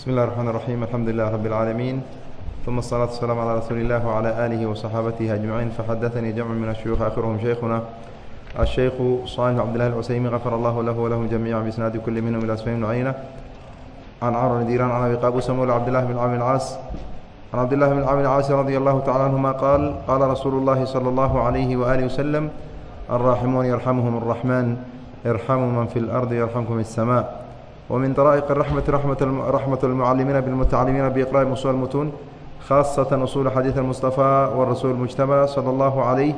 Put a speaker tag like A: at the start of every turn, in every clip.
A: بسم الله الرحمن الرحيم الحمد لله رب العالمين ثم الصلاة والسلام على رسول الله وعلى آله وصحابته أجمعين فحدثني جمع من الشيوخ آخرهم شيخنا الشيخ صالح عبد الله العسيمي غفر الله له ولهم جميعا بإسناد كل منهم إلى سفيان بن عيينة عن عمرو بن ديران عن أبي قابوس مولى عبد الله بن عامر العاص عن عبد الله بن عامر العاص رضي الله تعالى عنهما قال قال رسول الله صلى الله عليه وآله وسلم الراحمون يرحمهم الرحمن ارحموا من في الأرض يرحمكم السماء ومن طرائق الرحمة رحمة رحمة المعلمين بالمتعلمين بإقراء أصول المتون خاصة أصول حديث المصطفى والرسول المجتبى صلى الله عليه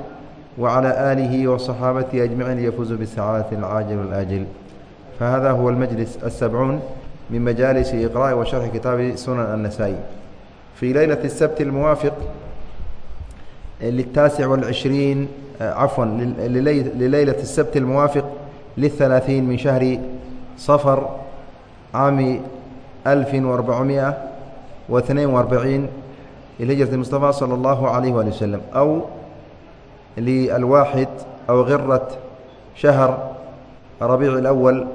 A: وعلى آله وصحابته أجمعين ليفوزوا بالسعادة العاجل والآجل فهذا هو المجلس السبعون من مجالس إقراء وشرح كتاب سنن النسائي في ليلة السبت الموافق للتاسع والعشرين عفوا لليلة السبت الموافق للثلاثين من شهر صفر عام ألف وأربعمائة واثنين وأربعين لهجرة المصطفى صلى الله عليه وآله وسلم أو للواحد أو غرة شهر ربيع الأول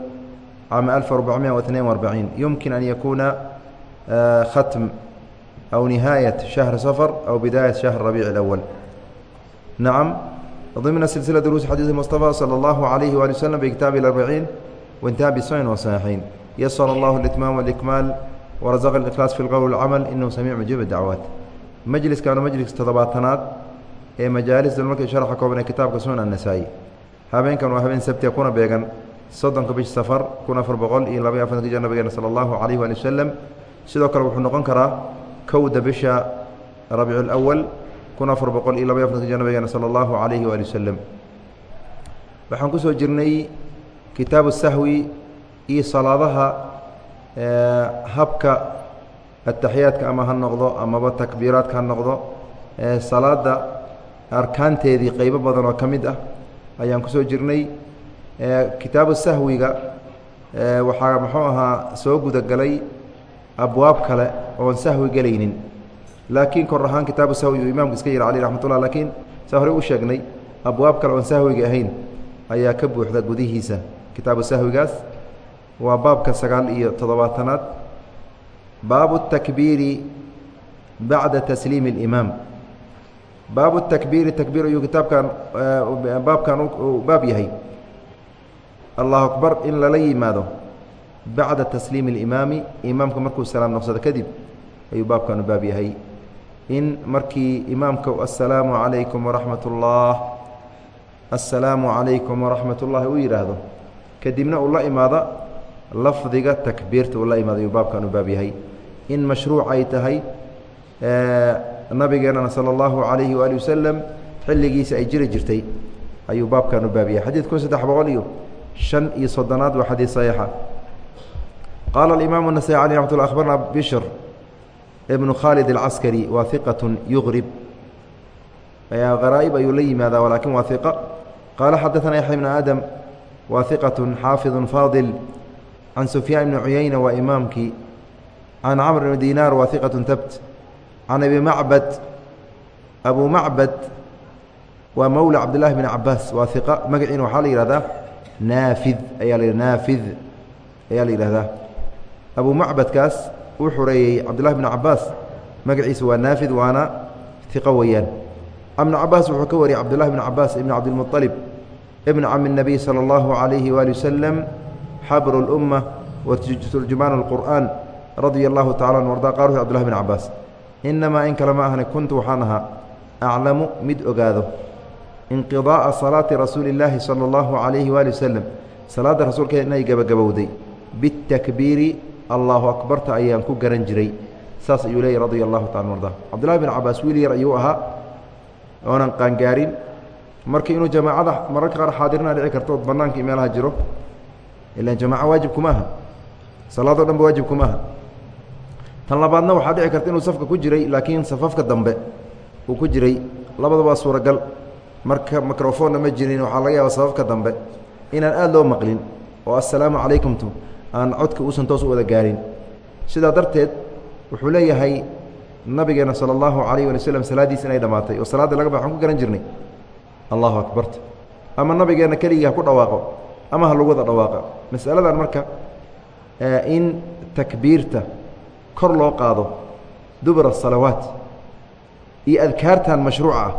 A: عام ألف وأربعمائة واثنين وأربعين يمكن أن يكون ختم أو نهاية شهر صفر أو بداية شهر ربيع الأول نعم ضمن سلسلة دروس حديث المصطفى صلى الله عليه وآله وسلم بكتاب الأربعين وانتهى بسنن وصحيحين يسر الله الإتمام والإكمال ورزق الإخلاص في القول والعمل إنه سميع مجيب الدعوات مجلس كان مجلس تضباطنات ee majaalis markii sharxa kooban ee kitaabka sunan النasaa'i habeenkan waa habeen sabti kuna beegan soddonka bish safar kun afar boqol iyo laba iyo afartanka jir nabigeena salى اllahu عalayh wali wasalam sidoo kale wuxuu noqon karaa kowda bisha rabiic اlأwal kun afar boqol iyo laba iyo afartanka jir nabigeena salى اllahu عalayhi wali wasalam waxaan kusoo jirnay kitaabu sahwi iyo salaadaha habka ataxiyaadka ama ha noqdo amaba takbiiraadka ha noqdo salaada arkaanteedii qeybo badan oo ka mid ah ayaan ku soo jirnay. Kitaabu sahwiga waxaa muxuu ahaa soo gudagalay abwaab kale oon sahwi gelaynin. Laakiin kor ahaan kitaabu sahwi uu imaamku iska yidhi caleyh raxmatullah laakiin saa horey u sheegnay abwaab kale oon sahwiga ahayn ayaa ka buuxda gudihiisa. Kitaabu sahwigaas waa baabka sagaal iyo toddobaatanaad. Baabu takbiiri bacda tasliimi اlimaam baabu takbiiri takbiir ayuu kitaabkan baabkan uu baab yahay. Allahu akbar in lala yimaado bacda tasliimi اlimaami imaamka markuu salaam noqsado kadib ayuu baabkan u baab yahay. In markii imaamka assalaamu calaykum waraxmat ullah assalaamu calaykum waraxmat ullahi uu yidhaahdo kadibna uu la imaado lafdiga takbiirta uu la imaaday uu baabkan u baab yahay. In mashruuc ay tahay nabigeenana sala allahu calayhi waali wasalam xilligiisa ay jiri jirtay ayuu baabkan u baab xadiid kun saddex boqol iyo shan iyo soddonaad waa xadiid saxiixa. Qaala alimaamu nasai cali akhbarna bishr ibnu khaalid alcaskari waa iqatu yuqrib haraa'ib ayuu la yimaadaa walaakin waa iqa qaala xadaana yaxya bnu aadam waa iqatu xaafidu faadil can sufyaan bni cuyayna waa imaamkii can camr bn dinaar waa iqaة tabt can abi macbad abu macbad waa mowla cabdillaahi bn cabaas waa iqa magaciina waxaa la yihahdaa naafid ayaa la naafid ayaa la yihahdaa abu macbadkaas uu xoreeyey cabdillahi bn cabaas magaciisa waa naafid waana iqo weeyaan ibnu cabaas wuxuu ka wariyey cabdillahi bn cabaas ibn cabdilmuطalib ibn cami الnabiy salى اllahu عalayhi waali wasalam xabru اlumma waturjumaan اlqur'aan radia allahu tacala an arda qaarus cbdullahi bin cabaas inamaa in kale ma ahna kuntu waxaan ahaa aclamu mid ogaado inqidaa'a salaati rasuuli illaahi sala allahu calayhi waali wasalam salaadda rasuulkeeda inay gabagabowday bitakbiiri allahu akbarta ayaan ku garan jiray saas ayuu leeyay radia allahu tacala arda cabdullahi bin cabaas wiil yar ayuu ahaa oonan qaangaarin marka inuu jamaacada mararka qaar xaadirnaa dhici karto ood bannaankai meelaha jiro jamaaca waajib kuma aha salaadoo dhan waajib kuma aha tan labaadna waxaa dhici karta inuu safka ku jiray laakiin safafka dambe uu ku jiray labadaba suuragal marka microfoonna ma jirin waxaa laga yaaba safafka dambe inaan aada loo maqlin oo assalaamu calaykumtu aan codka uusan toos u wada gaarin sidaa darteed wuxuu leeyahay nabigeena sala allahu calayh wali waslm salaaddiis inay dhammaatay oo salaadda laga ba waxaan ku garan jirnay allahu akbarta ama nabigeenna keligii ha ku dhawaaqo ama ha lagu wada dhawaaqa. Masaladan marka in takbiirta kor loo qaado dubura asalawaat iyo adkaartan mashruuca ah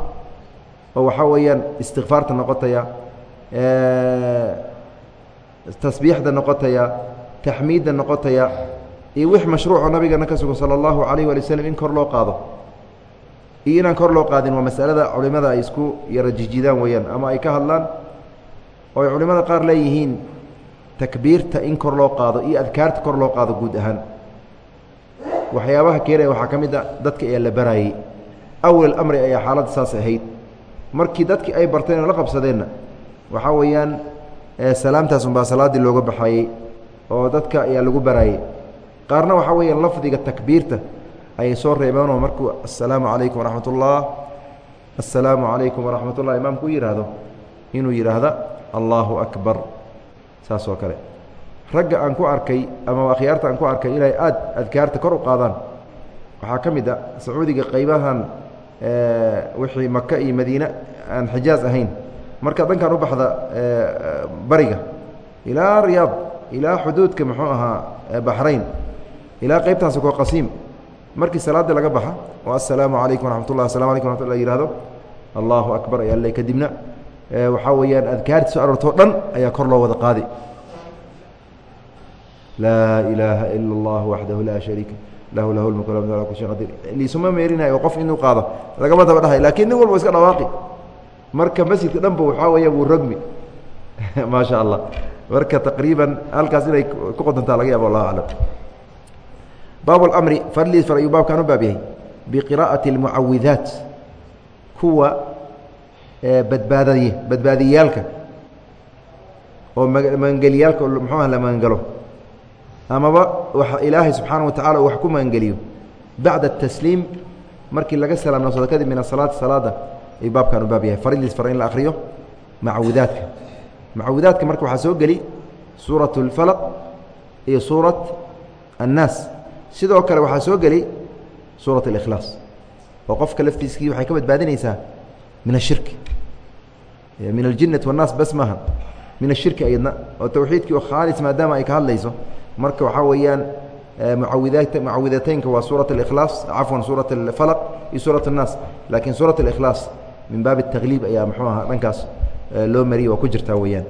A: oo waxaa weeyaan istikfaarta noqotaya tasbiixda noqotaya taxmiidda noqotaya iyo wix mashruuco nabigeena ka sugan sala allahu alayh waali waslm in kor loo qaado. Iyo inaan kor loo qaadin waa masalada culimada ay isku yara jijidaan weeyaan ama ay ka hadlaan oo ay culimada qaar leeyihiin takbiirta in kor loo qaado iyo adkaarta kor loo qaado guud ahaan. Waxyaabaha keenaya waxaa ka mid a dadka ayaa la baraayey awal amri ayaa xaaladda saas ahayd. Markii dadkii ay barteen oo la qabsadeenna waxaa weeyaan salaamtaas unbaa salaaddii looga baxayey oo dadka ayaa lagu baraayey qaarna waxaa weeyaan lafdiga takbiirta ayay soo reebeenoo markuu assalaamu calaykum waraxmat ullah assalaamu calaykum waraxmat ullah imaamku u yidhaahdo inuu yidhaahda allaahu akbar. Saas oo kale. Ragga aan ku arkay ama akhyaarta aan ku arkay inay aad adkaarta kor u qaadaan waxaa ka mid a sacuudiga qaybahan wixii maka iyo madiine aan xijaaz ahayn. Marka dhankan u baxda bariga ilaa riyaad ilaa xuduudka muxuu ahaa baxrayn ilaa qaybtan soko qasiim. Markii salaada laga baxa oo assalaamu calaykum waraxmat ullah asalamu alaykum raxmat ullah yihahdo allahu akbar ayaa le kadibna waxaa weeyaan adkaarti soo aroortoo dhan ayaa kor loo wada qaadi laa ilaaha ila اllah waxdahu laa shariika lahu lahu lmulk la ala kul shay qadir liisuma meerinayo qof inuu qaado lagama daba dhahay lakiin nin walba iska dhawaaqi marka masjidka dhanba waxaa weeya wuu rogmi maa sha allah marka taqriiban halkaas inay ku qodantaa laga yaabo allahu aclam baab اmri farliis far ayuu baabkan u baab yahay biqira'ati اlmucawidaat kuwa badbaaday badbaadiyaalka oo magangeliyaalka muxuuha la magangalo amaba wa ilaahay subxaana wa tacala uu wax ku magangeliyo bacda الtasliim markii laga salaam noqsado kadib min asalaati salaada ayuu baabkan u baab yahay farliis far in la akriyo macawidaadka macawidaadka marka waxaa soo geli suuraة اlfalq iyo suuraة الnaas sidoo kale waxaa soo geli suuraة اlإkhlaas oo qofka laftiiskii waxay ka badbaadinaysaa min الshirki min aljinati والnaas bas maaha min الshirki ayadna oo towxiidkii oo khaalis maadaama ay ka hadlayso marka waxaa weeyaan muawidaat mucawidateynka waa suuraة اlإkhlaas cafwan suuraة اlfalq iyo suuraة الnaas laakiin suuraة اlإkhlaas min baab التakliib ayaa muxuu aha dhankaas loo mariyay waa ku jirtaa weeyaan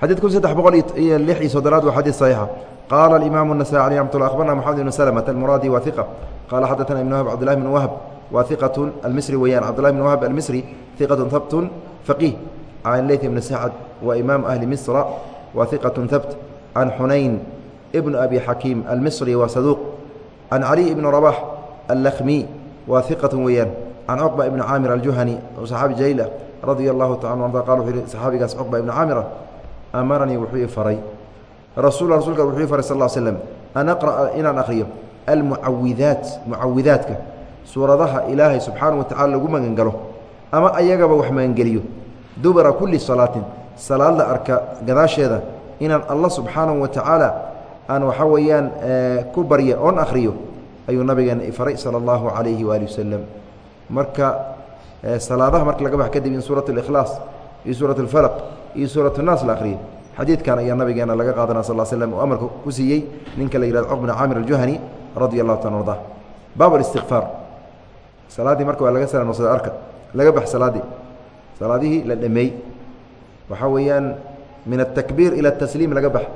A: xadيid kun saddex boqol iyo lix iyo soddonaad waa xadiid صaxiixa qala الإimaam النasائي عليه رحمة الله أخبرna محamed بن سلمة المurاdي wa ثiqة qala xadaثna iبن wهب cبدالله بن wهب wa ثiqaة الmisri weyaan cبدالله بن wهب الmisri ثiqaة habt فقيه can leyث بن سacد wa imaam أhli misra wa ثiqaة habt can xunayn بن أbi xakiim الmisri wa saduuq can عalي بن رباح الlkhmي wa ثiqaة weeyaan can cqبة بن caamir الjuhني صxaabi jaliil radي الlahu taala q qal wuxuu yihi saxaabigaas cqبة ibn caamira amaranii wuxuu i faray rasul rasulka wuxuu i faray sal slm an aqra'a inaan akhriyo almucawidaat mucawidaadka suuradaha ilaahay subxaana wa tacala lagu magangalo ama ayagaba wax magangeliyo. Dubara kulli salaatin salaadda arka gadaasheeda inaan alla subxaanahu wa tacaala aan waxaa weeyaan eh, ku barya oon akhriyo ayuu nabigeena ifaray sala allahu calayhi waali wasalam marka eh, salaadaha marka laga bax kadib in suurat alikhlaas iyo suurat alfalaq iyo suurat annaas la akhriyo. Xadiidkan ayaa nabigeena laga qaadanaa sal slm uu amarka ku siiyey ninka la yihahdo cq bna aljuhani radi allahu ta arda baab alistiqfaar salaaddii marka waa laga sala noqsada arka laga bax salaaddii salaadihii la dhameey waxaa weeyaan min aلtakbiir ilى اtasliim laga bax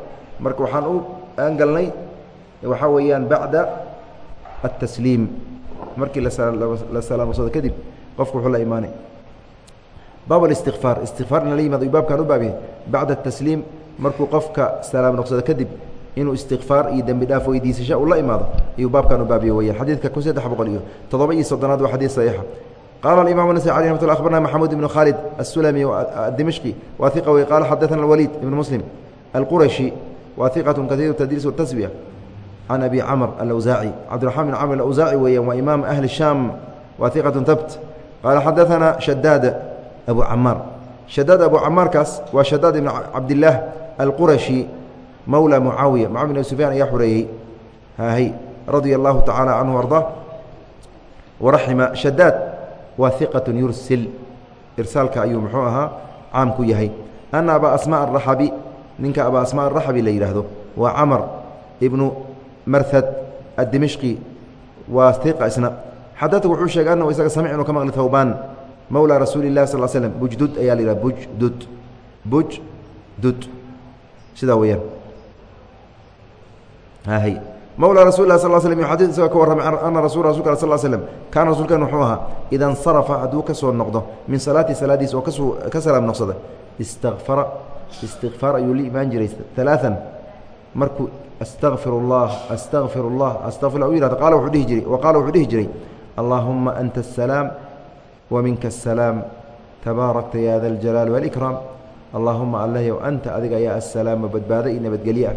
A: marka waxaan u aangalnay waxaa weeyaan bacda الtasliim markii la salaamsado kadib qofku wuxuu la imaanay baab ااstikfaar istikfaar in la yimaado yu baabkan u baabyahay bacda الtasliim markuu qofka salaam noqsado kadib inuu istikfaar iyo dembi dhaaf weydiisasho uu la imaado ayuu baabkan u baabya weyaan xadiidka kun saddex boqol iyo toddoba iyo soddonaad waa xadiid saxiixa qaala aimam النasي alي رحmat lla aخbarna maxamuud ibn khaalid الsulami dimشqi wa iqa wey qaala xadaثna اwaliid ibn muslim alquraشhi wa iqaة kaiir tadriis wالtaswiya can abi camr alawsaaci cabdiرaحman bn camr alawsaaci weeyaan waa imaam ahli الsham wa iqaة tabt qaala xadaثana shadaad abu camaar shadaad abu camaarkaas waa shadaad ibn cabdilaah alquraشhi mawla mucaawiya. Mucaawiya bn sufyaan ayaa xureeyey haahy radia allahu tacaala canhu arda waraxima shadaad waa iqaة yursil. Irsaalka ayuu muxuu ahaa caam ku yahay. Ana abaa asmaa araxabi ninka abaa asmaa araxabi la yidhaahdo waa camar ibnu marhad addimishqi. Waa iqa isna. Xadadka wuxuu sheegay anahu isaga samic ka maqli thawbaan. Mowlaa rasuuli lahi sal slm bujdud ayaa la yidhaha bujdud. Bujdud. Sidaa weyaan hy mawlaa rasul lah sal slm xadid isagoo ka warramay ana rasul rasulka al sl slm kaana rasuulkan wuxuu ahaa ida insarafa hadduu ka soo noqdo min salaati salaadiis oo kasoo ka salaam noqsada istakfara istikfaar ayuu la imaan jiray alaaan markuu astaqfir اllah astaqfir اllah astaqfir u yihahdo qaala wuxuu dhihi jiray wa qaala wuxuu dhihi jiray allaahuma anta asalaam wa minka asalaam tabaarakta ya da اljalaal wاlkraam allaahuma allahyow anta adiga ayaa asalaama badbaado iyo nabadgelye ah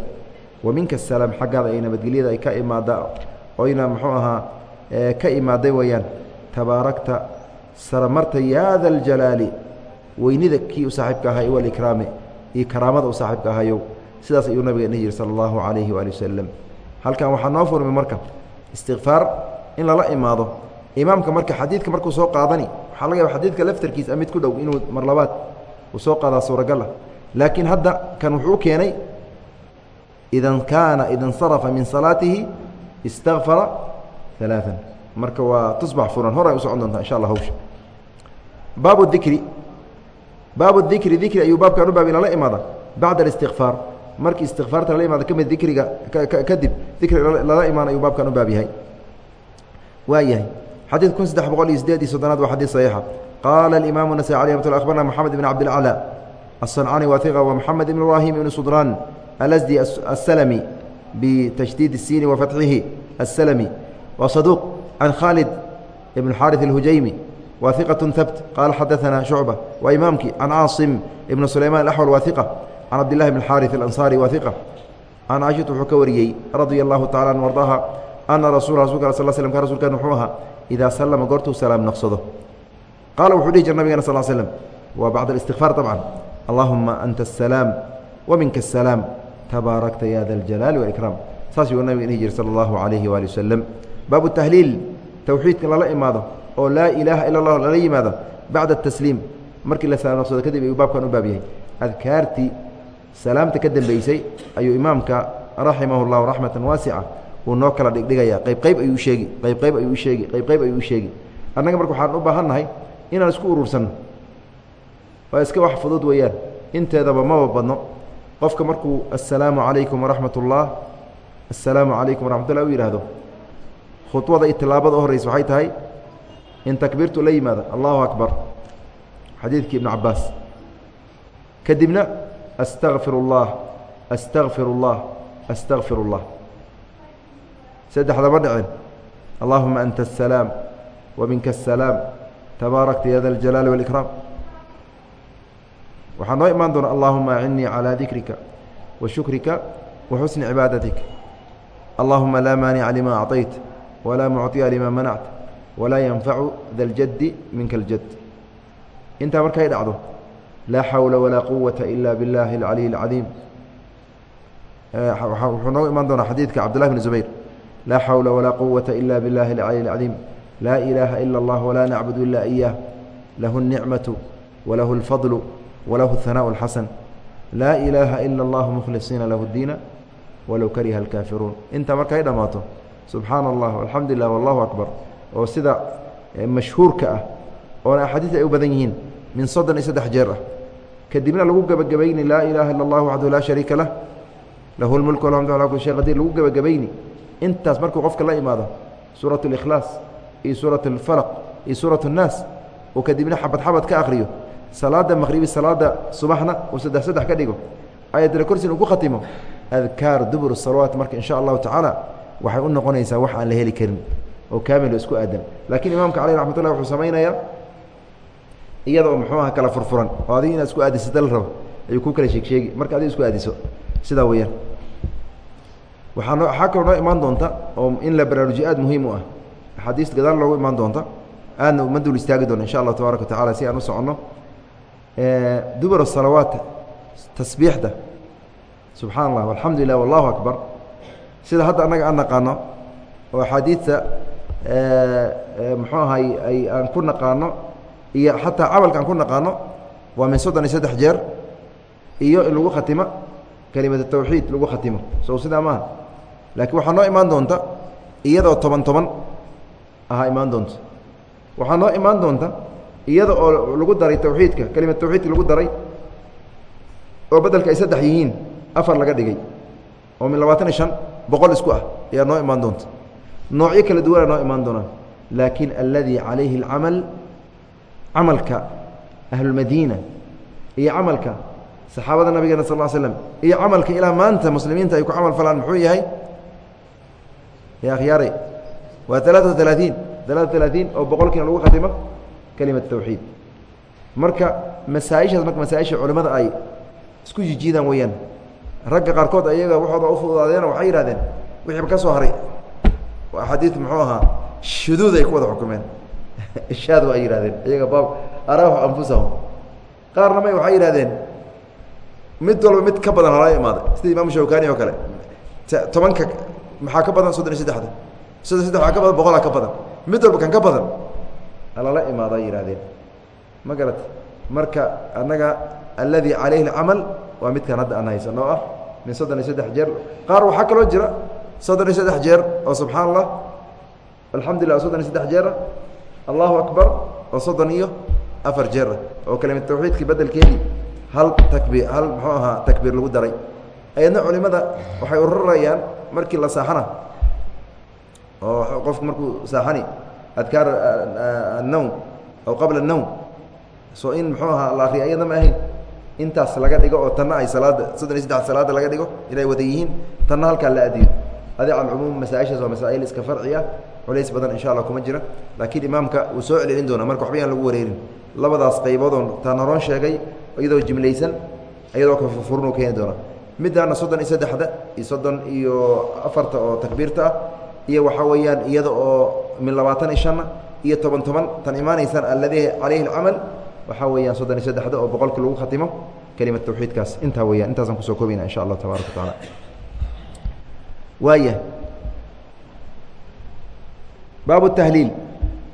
A: wa minka asalaam xaggaada ay nabadgelyada ay ka imaada oyna muxuu ahaa ka imaaday weeyaan tabaarakta saramarta yaa da ljalaali weynida kii u saaxiibka ahaa walikraami iyo karaamada u saaxiibka ahayow sidaas ayuu nabiga dhihi jiri sala allahu calayhi waali wasalam halkan waxaa noo furmay marka istikfaar in lala imaado. Imaamka marka xadiidka markuu soo qaadani waxaa laga yaba xadiidka laftarkiisa mid ku dhow inuu mar labaad uu soo qaadaa suuragal ah. Laakiin hadda kan wuxuu keenay ida kaana ida insarafa min salaatihi istakfara alaaan marka waa tusbax furan hor ay u socon doontaa insha allah hawsha baabu dikri baabu dikri dikri ayuu baabkan u baabi lala imaada bacda اlistikfaar markii istikfaarta lala imaado kamid dikriga kadib dikri lala imaan ayuu baabkan u baab yahay waa yahay xadiid kun saddex boqol iyo sideed iyo soddonaad waa xadiid saxiixa qaala alimaamu nasai alي mat abarna moxamed ibn cabdilaclى الصنcاni waثiqa ومحamed ibn ibrahim ibn sudraan الأsدي السلمي بتشديد السين وفتحه السلمي وصدوق عن خالد بن الحارث الهجيمي واثقة ثبت قال حدثنا شعبة وإمامك عن عاصم بن سليمان الأحول واثقة عن عبد الله بن الحارث الأنصاري واثقة عن عائشة وحكوريي رضي الله تعالى عنه وارضاها أن رسول رسول الله صلى الله عليه وسلم كان رسول كان نحوها إذا سلم قرته سلام نقصده قال وحديج النبي صلى الله عليه وسلم وبعد الاستغفار طبعا اللهم أنت السلام ومنك السلام tbaarakta ya da اljalaali wاikraam saas yuu nabig dhihi jiri salى اllahu عalayhi waali waslem baabu tahliil towxiidka lala imaado oo laa ilaaha ila اllah lala yimaado bacda الtasliim markii la salaamnaqsado kadib ayuu baabkan u baab yahay adkaartii salaamta ka dambeysay ayuu imaamka raximah اllahu raxmata waasica uu noo kala dhigdhigaya qayb qayb ayuu sheegi qayb qayb ayuu sheegi qayb qayb ayuu sheegi annaga marka waxaan u baahan nahay inaan isku urursanno waa iska wax fudud weeyaan inteedaba maba badno qofka markuu assalaamu calaykum waraxmat ullah assalaamu calaykum waraxmatullah. U yidhaahdo khudwada iyo tilaabada u horreysa waxay tahay in takbiirtu la yimaada. Allahu akbar. Xadiidkii ibnu cabbaas. Kadibna astaqfir ullah astaqfir ullah astaqfir ullah saddexdaba dhicin allaahuma anta asalaam wa minka asalaam tabaarakta ya da aljalaali waalikraam waxaa noo imaan doona allahuma acinnii calىa dikrika wa shukrika wa xusni cibaadatik allahuma laa maanica lima acطayt walaa mucطiya lima manact walaa yanfacu da ljaddi minka اljad intaa markay dhacdo laa xawla walaa quwata ila biاllahi اlcaliy اlcadiim wuxuu noogu imaan doonaa xadiidka cabdullahi bn zubayr laa xawla walaa quwata ila biاllahi اlcaliy اlcadiim laa ilaaha ila اllah walaa nacbudu ila iyah lahu الnicmaةu walahu اlfadlu وله الثناء الحسن لا إلaهa إلا الله مkلصيiنa لh الديiن وlow kariهa الكاaفiruun inta markay dhamaato سubحaan الlah والحamdu لله والله أكبر oo sida مashhuurka ah oona أxاadiiث ay u badan yihiin min soddon iyo saddex jeer ah kadibna lagu gebagabayni laa إلaha ilا الlah waxdahu laa شharيika lah lahu الmulk والحمd على kuli شhay qadيr lagu gebagabayni intaas markuu qofka la imaado suuraة الإkhlaaص iyo suuraة الفalq iyo suuraة الناas oo kadibna xabad xabad ka akriyo salaada maqribi salaada subaxna uu saddex saddex ka dhigo. Ayadna korsin uu ku khatimo. Adkaar dubur salawaat marka insha allahu tacaala waxay u noqonaysaa wax aan la heli karin oo kaamil isku aadan. Laakiin imaamka caleyh raxmat ullah wuxuu samaynayaa iyada oo muxuu aha kala furfuran oo adiga inaad isku aadisata la rabo ayuu ku kala sheegsheegi marka adiga isku aadiso sidaa weeyaan. Waxaa kaloo noo imaan doonta oo in la baraarujiyo aad muhiim u ah. Axaadiis gadaal loogu imaan doonta. Aadna dul istaagi doona insha allah tabaaraka wa si aan u soconno dubur salawaat tasbiixda subxaan allah alxamdu lilah wallahu akbar sida hadda annaga aan naqaano oo axaadiidta muxuu ahay ay aan ku naqaano iyo xataa camalka aan ku naqaano waa min soddon iyo saddex jeer iyo in lagu khatimo kelimatu tawxiid lagu khatimo sow sidaa maaha laakiin waxaa noo imaan doonta iyadoo toban toban ahaa imaan doonto waxaa noo imaan doonta iyada oo lagu daray tawxiidka kelimad tawxiidka lagu daray oo bedelka ay saddex yihiin afar laga dhigay oo min labaatan iyo shan boqol isku ah ayaa noo imaan doonta noocyo kala duwana noo imaan doonaan laakiin alladii calayhi اlcamal camalka ahlulmadiina iyo camalka saxaabada nabigeena sal l slam iyo camalka ilaa maanta muslimiinta ay ku camal falaan muxuu yahay ya akhyaare waa alaaa alaaثiin alaaa alaaثiin oo boqolkiina lagu khatimo kelimat tawxiid. Marka masaaishaas marka masaaisha culimmada ay isku jijiidaan weeyaan ragga qaarkood ayaga waxooda u fududaadeena waxay yihahdeen wixiiba ka soo haray? Waa xadiid muxuu ahaa shuduud ay ku wada xukumeen. Ishaad ay yihahdeen iyaga baab araahu anfusahum. Qaarna may waxay yihahdeen mid walba mid ka badan halala imaaday sida imaam shawkani oo kale tobanka maxaa ka badan? Soddon iyo saddexda. Soddon saddex ka badan? Boqolaa ka badan. Mid walba kan ka badan halala imaado ay ma garat marka annaga alladii calayhi اlcamal waa midkaan hadda aan haysan oo ah min soddon iyo saddex jeer. Qaar waxaa kaloo jira soddon iyo saddex jeer oo subxaan allah alxamdu llah soddon iyo saddex jeera allahu akbar oo soddon iyo afar jeera oo kelimad tawxiidkii bedelkeedii hal takbiir hal muxuu ahaa takbiir lagu daray. Ayadna culimada waxay ururayaan markii la saaxana oo qofku markuu saaxani adkaar annowm aw qabla annowm soo in muxuu ahaa la akriya ayadna ma ahayn. Intaas laga dhigo oo tanna ay salaadda soddon iyo salaada laga dhigo inay wada yihiin tanna la adiyo adi calcumuum masaaishaas waa masaa'il iska farci ah badan insha allah kuma jira. Laakiin imaamka uu soo celcelin doona marka waxba yaan lagu wareerin. Labadaas qayboodoo taan horon sheegay iyadoo jimlaysan iyadoo kafurfurun keeni doona middaana soddon iyo saddexda iyo iyo afarta oo takbiirta ah iyo waxaa weeyaan iyada oo min labaatan shanna iyo toban toban tan imaanaysaan alladii calayhi alcamal waxaa weeyaan soddon iyo saddexda oo boqolkii lagu khatimo kelimad tawxiidkaas. Intaa weyaan intaasaan ku soo koobayna insha allah tabaaraka wa waaya baabu tahliil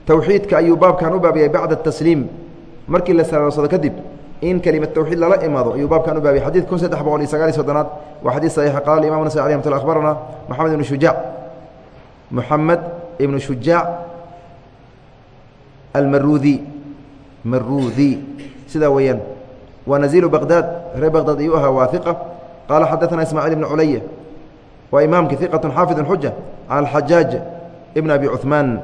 A: tawxiidka ayuu baabkan u baabiyay bacda tasliim markii la salaamsado kadib in kelimad tawxiid lala imaado ayuu baabkan u baabiyay xadid kun saddex boqol iyo sagaal iyo soddonaad waa xadiid saxiixa qala imam nasai alih mat akhbarana moxamed ibnu shujaac moxamed ibnu shujaac almaruudi maruudi sidaa weeyaan waa naziilu baqdaad reer baqdaad ayuu ahaa waa iqa qaala xadaثana ismaaciil ibnu culaya waa imaamki iqatu xaafid xuja cala alxajaaj ibn abi cuثmaan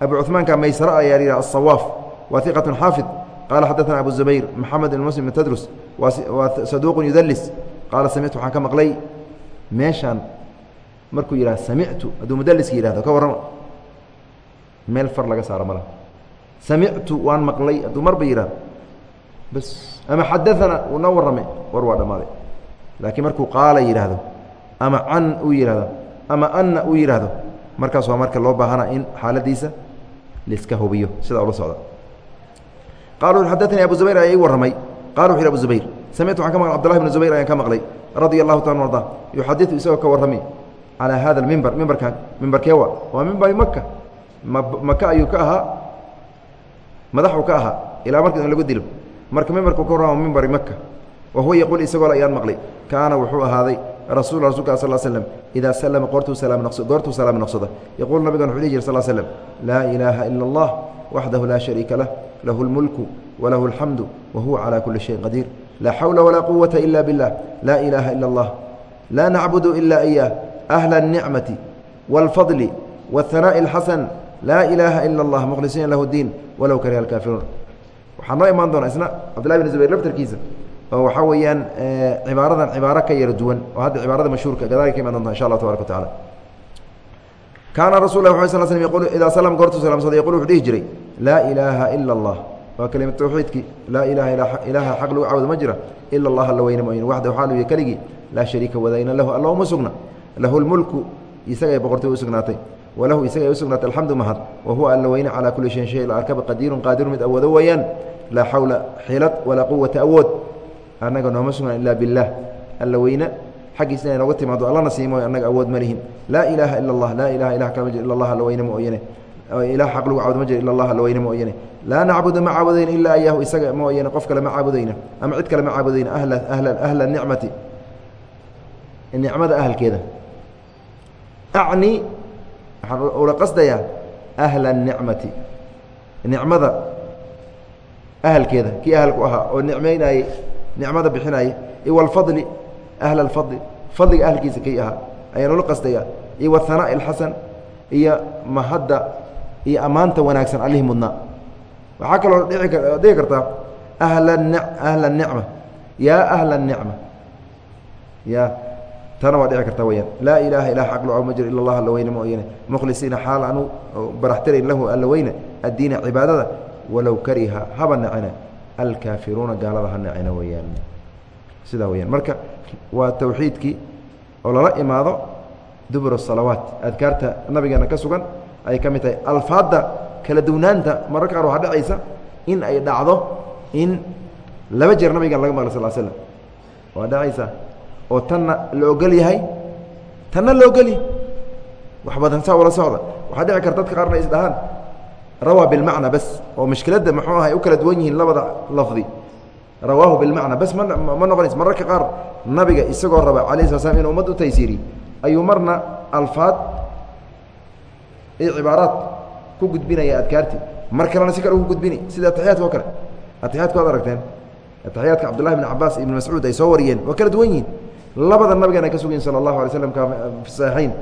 A: abi cuثmaanka maysara ayaa la yidhaha aلصawaaf waa iqatu xaafid qaala xadaثana abu zubayr maxamed ibn muslim ibn tadrus waa saduuqu yudalis qaala samictu waxaan ka maqlay meeshaan markuu yidhaha samictu hadduu mudaliska yihahdo ka warrama meel far laga saaro mala samictu waan maqlay hadduu marba yidhahdo bas ama xadaana uu noo warrame war waa dhammaaday. Laakiin markuu qaala yidhaahdo ama can uu yidhahdo ama anna uu yidhaahdo markaas waa marka loo baahana in xaaladiisa laiska hubiyo sidaa ula socda. Qala xadaanii abu zubayr ayaa ii warramay wuxu yhi abu zubayr samictu waxaan ka maqlay abdullahi bn zubayr ayaan ka maqlay radia allahu taala arda yuxadiu isagoo ka warrami calaa hada mimber mimbarkan mimbarkeewa waa mimbari maka maka ayuu ka ahaa madaxuu ka ahaa ilaa marka in lagu dilo marka mimbarku ka warrama mimbari maka wa huwa yaquul isagoo ayaan maqlay kaana wuxuu ahaaday rasul rasulka sal slm idaa slama qortuu goortuu salaam noqsada yaquul nabigan wuxuu dhihi jir sal slm laa ilaaha ila اllah waxdahu laa shariika lah lahu اlmulku walahu اlxamdu wa huwa calaa kuli shayin qadiir laa xawla walaa quwata ila biاllah laa ilaaha ila اllah laa nacbudu ila iyaah ahla الnicmati wاlfadli wاhanaaءi اlxasan laa ilaaha ila اllah mkhlisiina lahu diin walow kariha alkaafiruun waxaa noo imaan doona isna cabdillahi bin zubayr laftarkiisa oo waxaa weeyaan cibaaradan cibaaro ka yaro duwan oo hadda cibaarada mashhuurka gadaal ka iman doonta insha allah tabaraka wa kaana rasul lah ala sl slm yqul idaa salama goortuu salaamsada yqul wuxuu dhihi jiray laa ilaaha ila allah waa kelima tawxiidkii laa ilaaha ilaaha xaq lagu cawdo ma jira ila allah alla weyne mooyne waxda xaaluya keligii laa shariika wadayna lahu alla sugna lahu lmulku isagay boqortay u sugnaatay walahu isaga ay u sugnaatay alxamdu mahad wa huwa alla weyne calaa kuli shayin shay arkaba qadiirun qaadiru mid awoodo weeyaan laa xawla xilad walaa quwata awood. Annaga nooma sugnan ilaa biاllaah alla weyne xaggiisa inay nooga timaado allana annaga awood ma laa ilaaha ila اllah laa ilaha ilah kale jir ila allah alla mooyane ilah xaq lagu caabudo ma jiro ila allah alla mooyane laa nacbudu ma caabudayna ilaa iyaahu isaga mooyane qof kale ma caabudayna ama cid kale ma caabudayna ahla ahla ahla nicmati. Nicmada ahalkeeda. Acni waxaan ula qasdayaa ahla الnicmati nicmada ahalkeeda kii ahalku ahaa oo nicmaynaayey nicmada bixinaayey iyo wاlfadli ahla اlfadli fadliga ahalkiisa kii ahaa ayaan ula qasdayaa iyo wاhanaaءi اlxasan iyo mahadda iyo ammaanta wanaagsan allihii mudnaa waxaa kaloo dhigi kartaa ahla ahla الnicma yaa ahla الnicma ya tana waa dhici karta weyaan laa ilaaha ilah xaq lo ma jiro ila allah alla weyne mooyane mukhlisiina xaal anu baraxtirayn lahu alla weyne addiina cibaadada walow kariha haba nacina alkaafiruuna gaalada ha nacina weyaan sidaa weyaan marka waa tawxiidkii oo lala imaado dubur salawaat. Adkaarta nabigeena ka sugan ay ka mid tahay. Alfaadda kala duwnaanta mararka qaar waxaa dhacaysa in ay dhacdo in laba jeer nabigan laga maqlay sal slam waa dhacaysa oo tanna la ogol yahay tanna la ogol yahay wax badan saa ula socda. Waxaa dhici karta dadka qaarna is dhahaan. Rawaa bilmacna bas oo mushkiladda muxuu aha ay u kala duwan yihiin labada lafdi. Rawaahu bilmacna bas ma ma noqonaysa mararka qaar nabiga isagoo raba alayh sala slam inu ummad u taysiiriy ayuu marna alfaad iyo cibaaraad ku gudbinaya adkaartii mar kalena si kale ugu gudbini. Sida ataxiyaadka oo kale. Ataxiyaadka aragteen? Ataxiyaadka cabdullahi bn cabaas ibn mascuud ay soo wariyeen. Waa kala duwan yihiin labada nabigan ay ka sugayin sala allahu alay slam fi saxiixayn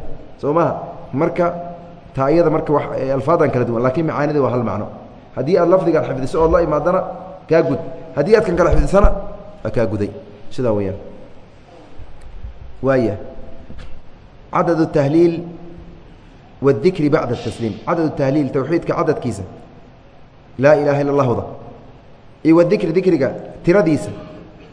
A: soo maha marka taa iyada marka wa alfaadan kala duwan lakin macaanida waa hal macno haddii aad lafdigan xifdiso ood la imaadana kaa gud haddii aad kan kale xifdisana waa kaa guday sidaa weyaan waaya cadad الtahliil wالdikri bacda الtasliim cadad الtahliil tawxiidka cadadkiisa laa ilaha ila اllahda iyo wadikri dikriga tiradiisa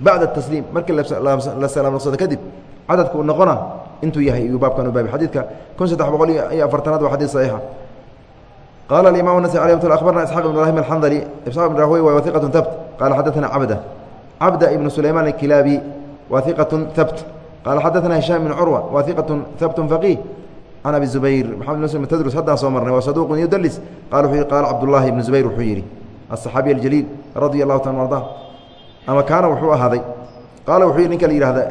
A: bacda tasliim markii la salaam noqsado kadib cadadka uu noqona intuu yahay iyuu baabkan u baabay xadiidka kun saddex boqol iyo afartanaad waa xadiid saxiixa. Qaala alimamu nasai alay mt abarna isxaq ibn ibrahim alxandali isxaq ibn rahwey waa wahiqatun habt qaala xaddaana cabda. Cabda ibnu sulaymaan alkilaabi wahiqatun habt qaala xadaana hishaam ibn curwa wahiqatun habtun faqih can abi zubayr maxamed muslim tadrus haddaan soo marnay waa saduuqun yudalis qala wuxuu yihi qaala cabdullaahi ibnu zubayr wuxuu yidhi asaxaabiy aljaliil radia allahu taala arda ama kaana wuxuu ahaaday. Qaala wuxuu ninka la yihahda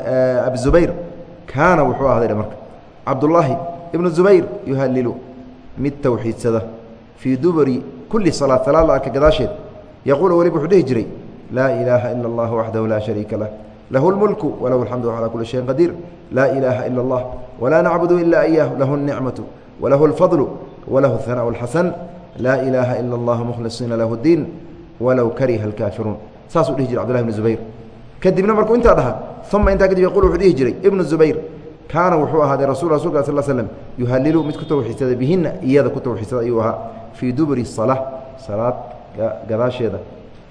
A: abubayr kaana wuxuu ahaaday marka. Cabdullaahi ibnu zubayr yuhalilu mid towxiidsada fii duburi kulli salaad salaad la arka gadaasheed. Yaquulu weliba wuxuu dhihi jiray laa ilaaha ila allah waxdahu laa shariika lah. Lahu lmulku walahu alxamdu calaa kuli shayin qadiir laa ilaaha ila allah walaa nacbudu ila iyaahu lahu alnicmatu walahu alfadlu walahu ahana'u alxasan laa ilaaha ila allahu mukhlisiina lahu diin walow kariha alkaafiruun saasuu dhihi jiray cbdullahi ibnu zubayr. Kadibna markuu intaa dhaha uma intaa kadib yaqul wuxuu dhihi jiray ibnu zubayr kaana wuxuu ahaaday rasul rasulka sal slm yuhalilu mid ku tawxiidsada bihina iyada ku tawxiidsada ayuu ahaa fii duburi salaa salaad gadaasheeda.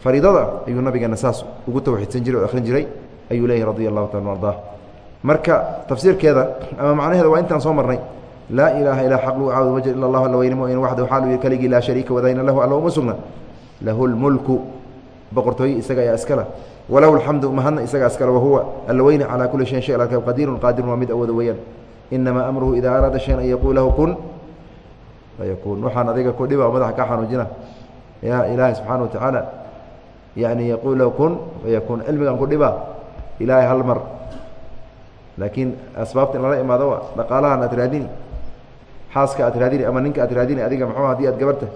A: Fariidada ayuu nabigeena saas ugu tawxiidsan jiray o akhrin jiray ayuu leeyahy radi allahu taala ardaa marka tafsiirkeeda ama macnaheeda waa intaan soo marnay laa ilaaha ilaa xaq lagu caabudo ma jir ila allah alla weyne mooyane waxdahu xaalu yih keligii laa shariika wadayna lahu alla uma sugna. Lahu lmulku boqortooye isaga ayaa iskala walahu alxamdu mahadna isagaa iskale wahuwa alla calaa kuli shayin shay alka qadiirun qaadirun waa mid awooda weeyaan. Inamaa amruhu idaa araada shayan an yaquul lahu kun fayakuun waxaan adiga ku dhiba oo madaxa kaa xanuujina. Ya ilaahay subxaana watacaala yani yaquul lahu kun fayakuun cilmigan ku dhiba ilaahay hal mar. Laakiin asbaabta in lala imaado dhaqaalahan aad raadini xaaska aad raadini ama ninka aad raadini adiga muxuu haddii aad gabarta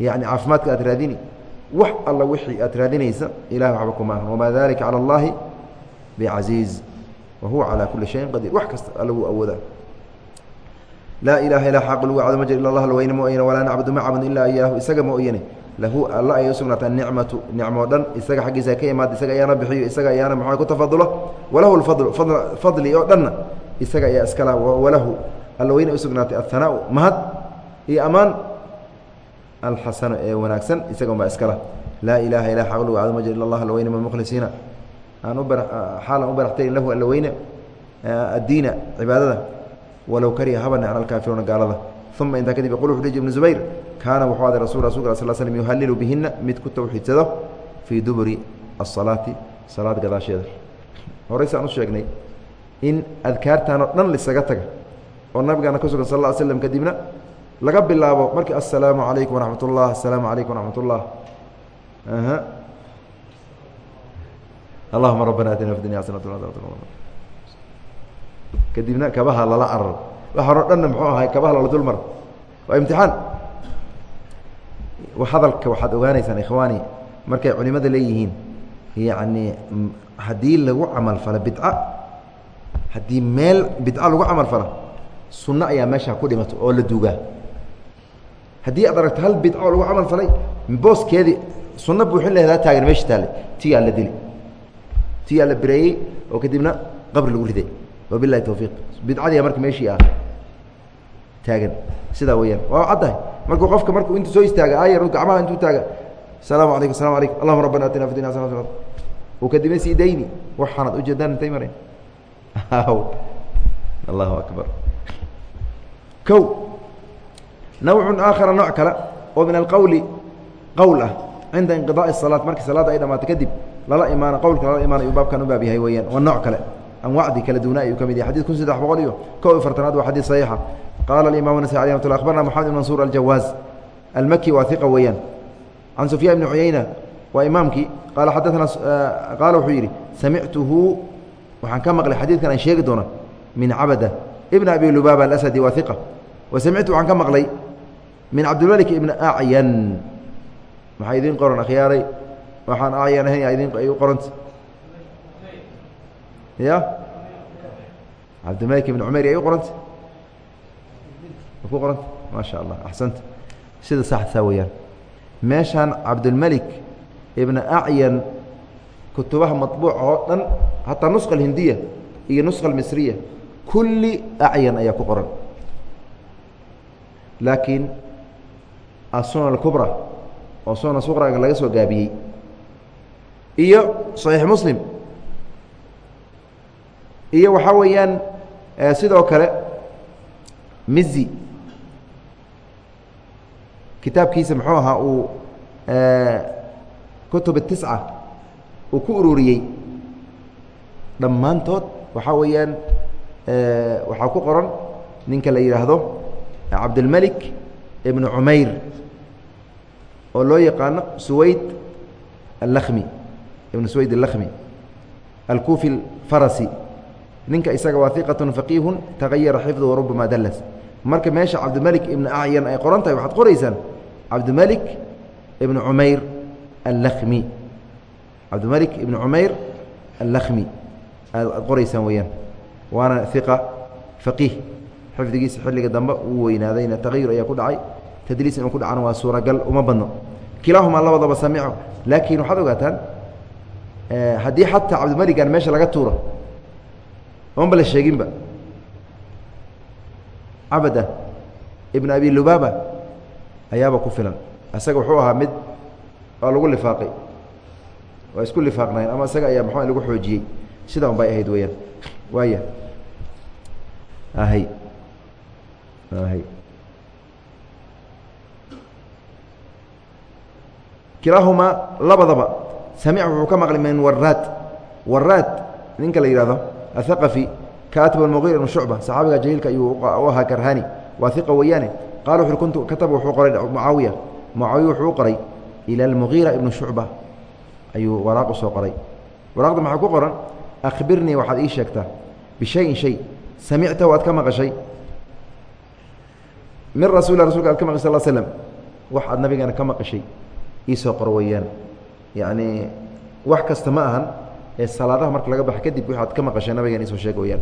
A: yani caafimaadka aad raadini wax alla wixii aad raadinaysa ilahay waxba kuma ahan wamaa dalika calى اllahi bcaziiz wa huwa calى kuli shayin qadiir wax kasta alla wuu awoodaa laa ilaha ilaa xaq lagu cado ma jir ila allah alweyne mooyane walaa nacbudu ma cabudin ilaa iyaahu isaga mooyane lahu alla ayay usugnaata anicmatu nicmoo dhan isaga xaggiisa ka imaada isaga ayaana bixiyo isaga ayaana maxaa ku tafadulo walahu lfadlu fadli oo dhanna isaga ayaa iskala walahu alla weyne usugnaatay athanaau mahad iyo ammaan alxasanu ee wanaagsan isaga unbaa iskala laa ilaaha ilaa xaq lagu cado ma jir ila allah alweyne mukhlisiina. Aan u xaalan u baraxtayn lahu allaweyne addiina cibaadada. Walow kariha haba necna alkaafiruuna gaalada. Uma intaa kadib yaqul wuxu ibnu zubayr kaana wuxuu aday rasul rasulka sal slm yuhalilu bihina mid ku tawxiidsado fii duburi asalaati salaad gadaasheeda. Horey saan u sheegnay in adkaartan oo dhan lisaga taga oo nabigaana ka sugan sal ll slam kadibna laga bilaabo markii aلsalaamu عalaykum وraxmat الlah aلsalaamu عalaykum وraxmat الlah allahuma rabbana atina fi dunya xasanat kadibna kabaha lala carar waxa horo dhanna muxuu ahay kabaha lala dul mar waa imtixaan hadalka waxaad ogaanaysaan ikhwaani markay culimada leeyihiin yacni haddii lagu camal falo bidca haddii meel bidca lagu camal falo sunno ayaa meeshaa ku dhimato oo la duugaa haddii aad aragto hal bidca oo lagu camal falay booskeedii sunno buuxin laheed ha taagan meesha taale tiyaa la dili tiyaa la bireeyey oo kadibna qabri lagu riday. Wabilahi towfiiq bidcadiia marka meeshii ah taagan. Sidaa weyaan waa caddahay markuu qofka markuu intu soo istaaga ayar gacmaha intuu taaga asalaamu alaykum asalaamu alaykum. Allahuma rabbana atina fi dunya hasana uu kadibna sii dayni. Waxaanad ujeedaan intay mareen? Allahu akbar. O nawcu aakhara nooc kale oo min alqowli qowl ah cinda inqidaai salaat. Markii salaadda ay dhamaato kadib lala imaano qowlka lala imaana uu baabkan u baab yahay weyaan waa nooc kale. Anwacdii kala duuna ayuu ka mid yahay. Xadid kun saddex boqol iyo kow iyo fartanaad waa xadiid saxiixa. Qaala alimam nasai alي mat lla abarna moxamed ibn mansuur aljawaaz almaki waa iqa weeyaan. Can sufyaan ibni cuyeyna waa imaamkii. Qaala xadaana qaala wuxuu yidhi samictuhu waxaan ka maqlay xadiidkan aan sheegi doona min cabada ibna abi lubaaba alasadi waa iqa wa samictu waxaan ka maqlay min cabdilmalik ibni acyan maxaa idiin qoran akhyaaray waxaan acyan ahayn idin qoranta? Ya? Cabdilmalik ibn cumayr ay u qoranta? Ku qoranta? Maa allah axsanta. Sida saxsaa weeyaan. Meeshaan cabdilmalik ibna acyan kutubaha maطbuuca oo dhan hataa nusqa alhindiya iyo nusqa almisriya kulli acyan ayaa ku qoran. Laakiin asuna alkubra oo suna suqraga laga soo gaabiyey iyo صaxiix muslim iyo waxaa weeyaan sidoo kale mizi kitaabkiisa muxuu ahaa uu kutub الtisca uu ku ururiyey dhammaantood waxaa weeyaan waxaa ku qoran ninka la yidhaahdo cabdilmelik ibn cumayr oo loo yaqaano suwayd alakmi ibn suwayd alakmi alkufi اfarasi ninka isaga waa faqiihu tagayara xifdu warubama dallas. Marka meesha cabdilmelik ibn acyan ay qoran tahay waxaad qoraysaan cabdilmelik ibn cumayr allakmi cabdilmelik ibn cumayr allakmi aad qoraysaan weeyaan. Waana iqa faqiih xifdigiisa xilliga dambe uu weynaadayna tagayur ayaa ku dhacay. Tadliis inuu ku dhacana waa suuragal uma badno. Kilaahumaa labadaba samico laakiin waxaad ogaataan haddii xataa cabdilmeligan meesha laga tuuro oonba la sheeginba. Cabada ibn abi lubaaba ayaaba ku filan. Isaga wuxuu ahaa mid waa lagu lifaaqay. Waa isku lifaaqnayn ama isaga ayaa maxua lagu xoojiyey? Sidaa un ahayd weyaan waaya ahay kilaahumaa labadaba samic wuxuu ka maqlay min waraad waraad ninka la yihahdo athaqafi kaatib almuqir ibn shucba saxaabiga jaliilka ayuu u ahaa karhani waa iqa weeyaane qala wuxu kuntu kataba wuxuu qoray mucaawiya mucaawiya wuxuu qoray ila almugiira ibnu shucba ayuu waraaq u qoray. Waraaqda maxaa ku qoran? Akhbirnii waxaad ii sheegtaa. Bishayin shay. Samictahu aad ka maqashay min rasuuli rasulka ad ka maqashay sal slm wax aad nabigana ka maqashay iisoo qor weeyaan yacni wax kasta ma ahan ee salaadaha marka laga baxa kadib waxaad ka maqashay nabigan iisoo sheeg weyaan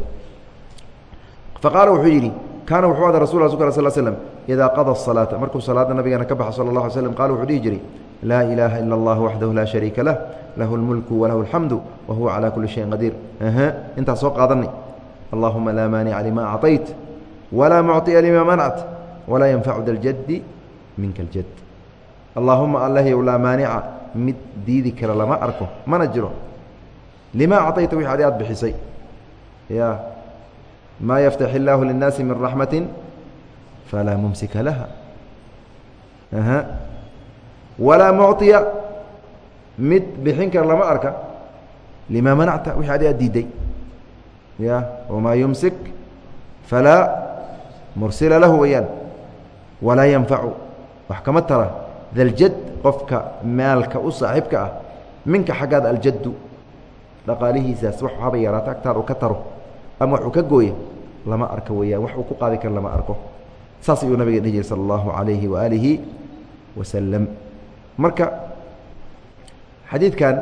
A: faqaala wuxuu yidhi kaana wuxuu ada rasul rasulka sal slm idaa qada الصalaata markuu salaada nabigeena ka baxa sala اlah alay slm qala wuxuu dhihi jiray laa ilaaha ila اllah waxdahu laa shariika lah lahu اlmulku walahu اlxamdu wa huwa calaa kuli shayin qadiir intaas soo qaadanay allahuma laa maanica lima acطayt walaa mucطiya lima manct walaa yanfacu daljaddi minka aljad allaahuma allahyow laa maanica mid diidi kara lama arko mana jiro limaa acطayta wixii adi aad bixisay ya maa yaftax illaahu linnaasi min raxmati falaa mumsika laha aha walaa mucطiya mid bixin kara lama arka limaa manacta wixii adi aad diiday ya wamaa yumsik falaa mursila lahu weyaan walaa yanfacu. Wax kama tara daljad qofka maalka u saaxiibka ah minka xaggaad aljaddu dhaqaalihiisaas wax haba yaraata agtaada u ka taro ama wax ka gooya lama arka weeyaan wax uu ku qaadi karo lama arko. Saas ayuu nabiga dhihi jire sala allahu calayhi waaalihi wasalam marka xadiidkan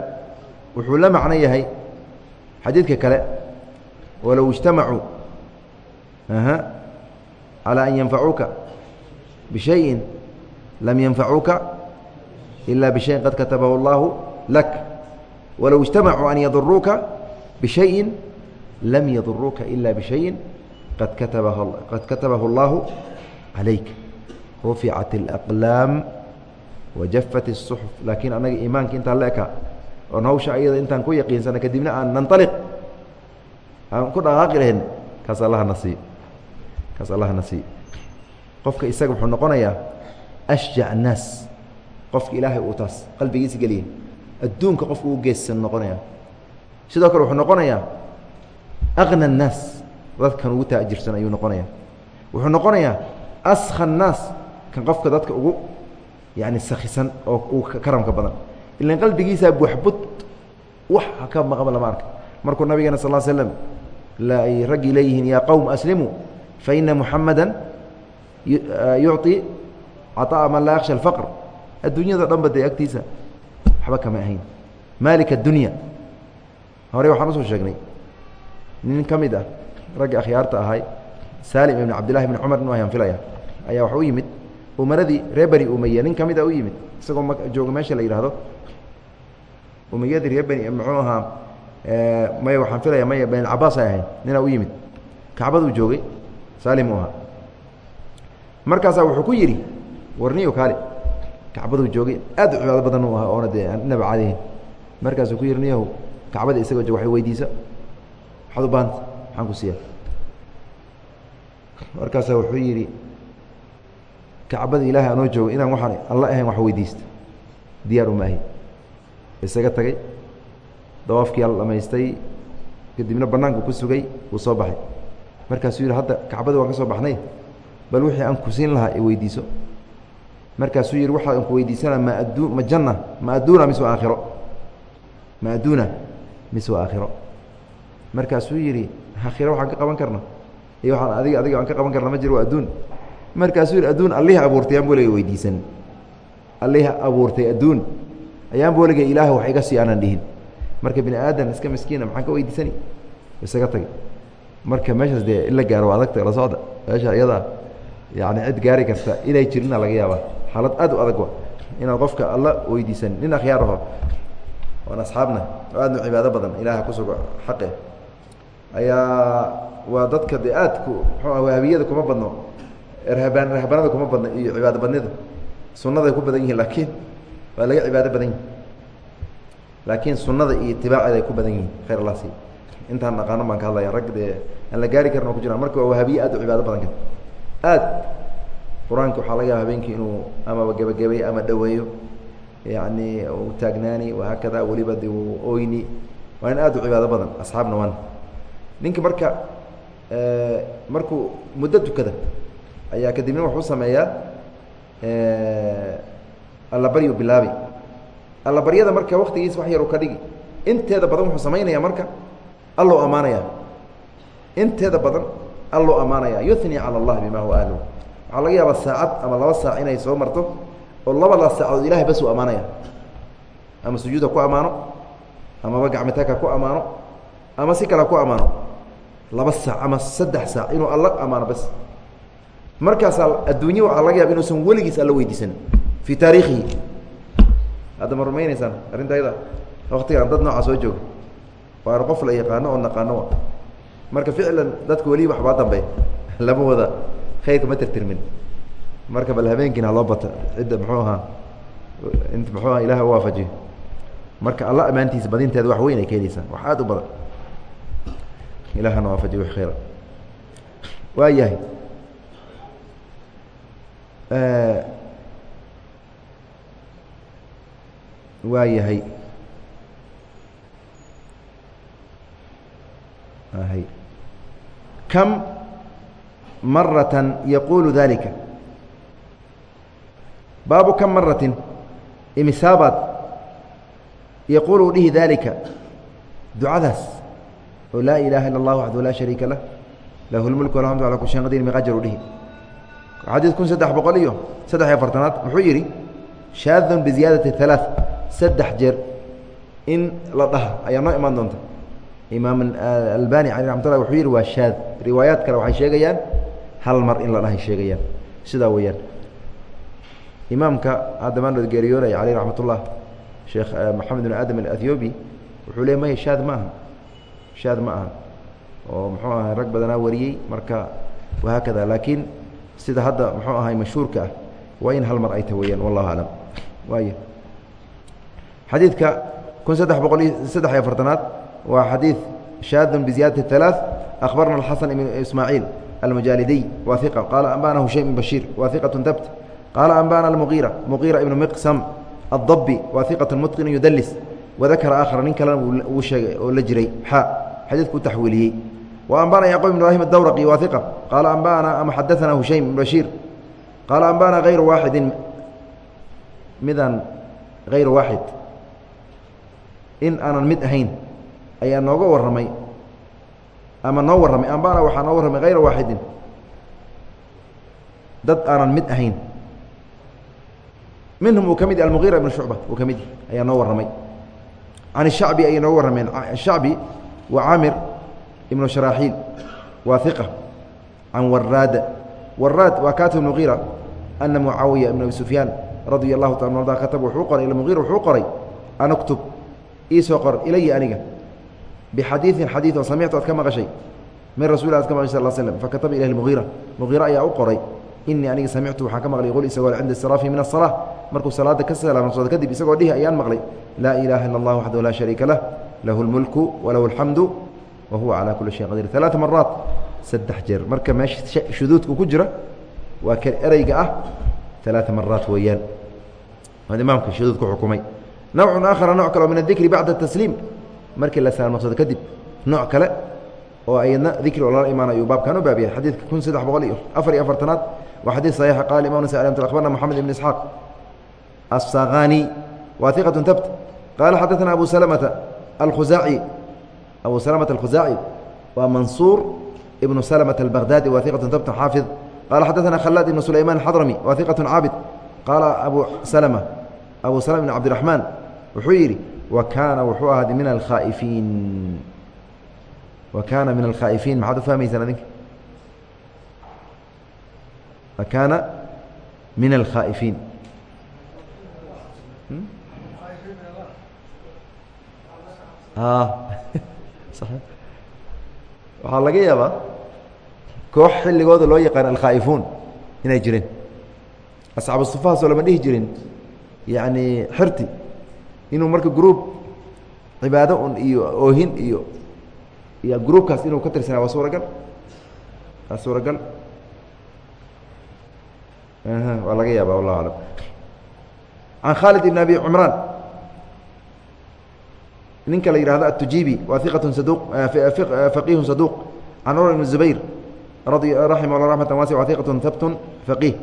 A: wuxuu la macno yahay xadiidka kale walow ijtamacuu calaa an yanfacuuka bishayin lam yanfacuuka ila bishayin qad katabahu اllahu lak walow اجtamacuu an yaduruuka bishayin lam yaduruuka ila bishayin qad katabahu اllahu calayk ruficat اlأqlaam wajafat الصxuf laakiin anaga iimaanka intaa la eka oon hawsha ayada intaan ku yaqiinsana kadibna aan nanaliq aan ku dhaqaaqi lahayn kaas allahana siiyo kaas allahana siiyo qofka isaga wuxuu noqonayaa ashjac annaas. Qofka ilaahay uu taas qalbigiisa geliyay adduunka qofka uu geesan noqonaya sidoo kale wuxuu noqonayaa aqna annaas. Dadkan ugu taajirsan ayuu noqonaya wuxuu noqonayaa askha annaas. Kan qofka dadka ugu yani sakisan oo uu karamka badan. Ilan qalbigiisaa buxbud wax ka maqan lama arka. Markuu nabigeena sal slm ay raggii leeyihiin yaa qowm aslimuu faina muxamada yucطi caطa'a man laa yaksha اlfaqr adduunyada dhanba dee agtiisa waxba kama ahayn maalik اdunya hore waxaan usoo sheegnay nin ka mid ah ragga akhyaarta ahay salim ibn cabdillahi ibn cumar inu ayaan filaya ayaa wax u yimid umaradii reer beni umeye nin ka mid a u yimid isagoo m jooga meesha la yidhaahdo umeyadii reer beni muxuu ahaa may waxaan filaya may ben cabaas ay ahayd ninaa u yimid kacbaduu joogay saalim uu ahaa markaasaa wuxuu ku yidhi warniyo kaali kacbaduu joogay aad u cibaado badan ahaa oona dee inaba caadihin. Markaasuu ku yidhi niyahow kacbada isagoo joog wax weydiisa. Waxaad u baahanta maxaan ku siiya markaasaa wuxuu yidhi kacbada ilaahay anoo joogo inaan waxaan alla ahayn wax weydiista. Diyaar uma ahi. Isaga tagay dawaafkii alla dhamaystay kadibna banaanku ku sugay wuu soo baxay. Markaasuu yidhi hadda kacbada waan ka soo baxnay bal wixii aan ku siin lahaa i weydiiso. Markaasuu yidhi waxaan ku weydiisana ma addu ma janna ma adduuna mise waa aakhiro. Ma adduuna mise waa aakhiro. Markaasuu yidhi aakhiro waxaan ka qaban karna iyo waxaan adiga adiga aan ka qaban karna ma jiro waa adduun. Markaasuu yidhi adduun allihii abuurtay ayaan booliga weydiisan. Allihii abuurtay adduun. Ayaan booliga ilaah wax iga sii aanan dhihin. Marka bini aadan iska miskiina maxaan ka weydiisani? Isaga tagay. Marka meeshaas dee in la gaaro waa adagta la socda. Meesha iyadaa yani cid gaari karta inay jirina laga yaabaa. Xaalad aad u adag inaad qofka alla weydiisan nin akhyaar aho oon asxaabna oo aadna cibaado badan ilaah kusugo xaqe. Ayaa waa dadka dee aadku muxuu wahabiyada kuma badno erhabaan rahbanada kuma badno iyo cibaado badnida. Sunnaday ku badan yihiin laakiin waa laga cibaado badan yihiin laakiin sunada iyo itibaaceeda ay ku badan yihiin khayr allah sii intaan naqaano baan ka hadlaya rag dee aan la gaari karin oo ku jiraan. Marka waa wahabiye aad u cibaado badan ka aad. Qur'aanka waxaa laga yaaba habeenkii inuu amaba gebagabeeyo ama dhoweeyo yacni u taagnaani wahaakada weliba de oyni waa in aad u cibaado badan asxaabna waan ninka marka markuu muddo tukada ayaa kadibna wuxuu sameeyaa allabaryu bilaabi. Allabaryada marka waktigiisa wax yar u ka dhigi. Inteeda badan wuxuu samaynaya marka allou ammaanaya inteeda badan allou ammaanaya yuhni cala allah bima huwa ahluh waxaa laga yaabaa saacad ama laba saac inay soo marto oo labadaas saacadood ilahay bas uu ammaanaya. Ama sujuuda ku ammaano amaba gacmitaaka ku ammaano ama si kale ku ammaano. Laba saac ama saddex saac inuu alla ammaano bas. Markaasaa adduunya waxaa laga yaaba inuusan weligiis alla weydiisan fii taariikhihi. Hadda ma rumaynaysaan arrinta ayada waktigaan dad noocaa soo jooga. Waana qof la yaqaano oo naqaano marka ficlan dadka weli waxbaa dambe. Lama wada. Khayrka ma tirtirmin. Marka bal habeenkiina haloo bata cidda muxuu ahaa? Int muxuu aha ilaah waafajiyo. Marka alla ammaantiisa badinteeda wax weyn ay keenaysaa wax aada u badan. Ilahana waafajiyo wix khayra waa yahay. Waa yahay. Kam baabu kam maratin imisaabaad yaquulu dhihi dalika ducadaas oo laa ilaaha ila اllah waxdahu laa shariika lah lahu اlmulk walhamdu ala kul shayin qadir miqajar u dhihi xadiid kun saddex boqol iyo saddex iyo afartanaad muxuu yidhi shaadun biziyaadati halaa saddex jeer in la dhaha ayaa noo imaan doonta imaam albani alي ramat lla wuxuu yidhi waa shaad. Riwaayaad kale waxay sheegayaan hal mar in la dhahay sheegayaan. Sidaa weeyaan. Imaamka haddamaan geeriyoonaya aleyh raxmat ullah sheekh maxamed bin aadam aethiobi wuxuu le maya shaad ma aha shaad ma aha oo muxuu ahay rag badanaa wariyey marka wahaakada laakiin sida hadda muxuu ahay mashhuurka ah waa in hal mar ay ta wallahu aclam waay xadiidka kun saddex boqol iyo saddex iyo afartanaad waa shaadun biziyaadati halaaث akhbarna alxasan ibn ismaaciil almujaalidiy wa qaala anbana hushaym ibn bashiir wa dabt qaala anbana almuqiira muqiira ibnu miqsam addabi wa iqatu mutqin yudalis wadakara aakhara nin kalena wuu sheegay oo la jiray xa xadiidku u taxwiiliyey wa qaala anbana ama xadaana hushaym ibn bashiir qaala anbana hayru waaxidin midaan hayru waaxid in aanan mid ayaa nooga warramay ama noo warramay ambana waxaa noo warramay hayra waaxidin. Dad aanan mid ahayn. Minhum uu ka mid almugiira ibn shucba uu ka mid ayaa noo warramay. Can shacbi ayay nooga warrameen. Shacbi wa camir ibnu sharaaxiil waa iqa can waraada waraad waa katib mugiira ana mucaawiya ibn abi sufyaan radia allahu taala arda katab wuxuu qoray ila mugiira wuxuu qoray an uktub iisoo qor ilaya aniga bixadiiin xadiid oo samictu aad ka maqashay min rasul ad ka maqashay sal slm fakataba ilah mugiira mugiira ayaa u qoray inii aniga samictu waxaan ka maqlay qul isagoo cinda saraafi min asalaa markuu salaada ka salaamsooda kadib isagoo dhihi ayaan maqlay laa ilaaha illa allah waxdahu laa shariika lah lahu lmulku walahu alxamdu wa huwa calaa kuli shayin qadiir alaaa maraat saddex jeer marka meesha shuduudku ku jira waa ka ereyga ah alaaa maraat weeyaan imaamka shuduud ku xukumay nawcun aakhara nooc kale oo min adikri bacda tasliim markii la saalmaqsado kadib nooc kale oo ayadna dikri oo lala imaanayo baabkan u baabiya xadiidka kun saddex boqol iyo afar iyo afartanaad waa xadiid saxiixa qaala imam nasa alamt akhbarna moxamed ibn isxaaq assakhani wa iqatun tabt qaala xaddaثna abu salamata alkhusaaci abu salamata alkhusaaci waa mansuur ibnu salamata albakhdadi wa iqatun tabtun xaafid. Qaala xaddaثna khalaad ibnu sulayman xadrami wa iqatun caabid qaala abu salama abu salama ibn cabdiraxmaan wuxuu yidhi wa kaana wuxuu ahaaday min alkhaa'ifiin. Wa kaana min alkhaa'ifiin maxaad u fahmaysaan adinka? Wa kaana min alkhaa'ifiin. Waxaa laga yaabaa koox xilligooda loo yaqaan alkhaa'ifuun inay jireen. Asxaabu sufahaasoo lama dhihi jirin yacni xirti inuu marka gruub cibaado un iyo oohin iyo iyo gruubkaas inuu ka tirsanaa waa suuragal. Waa suuragal. Waa laga yaaba wallahu aclam can khaalid ibn abi cumraan ninka la yihahdo atujibi waa iqatun saduq faqiihun saduq can cumar ibn zubayr radi raximah llah raxmata waasi waa iqatun habtun faqiih.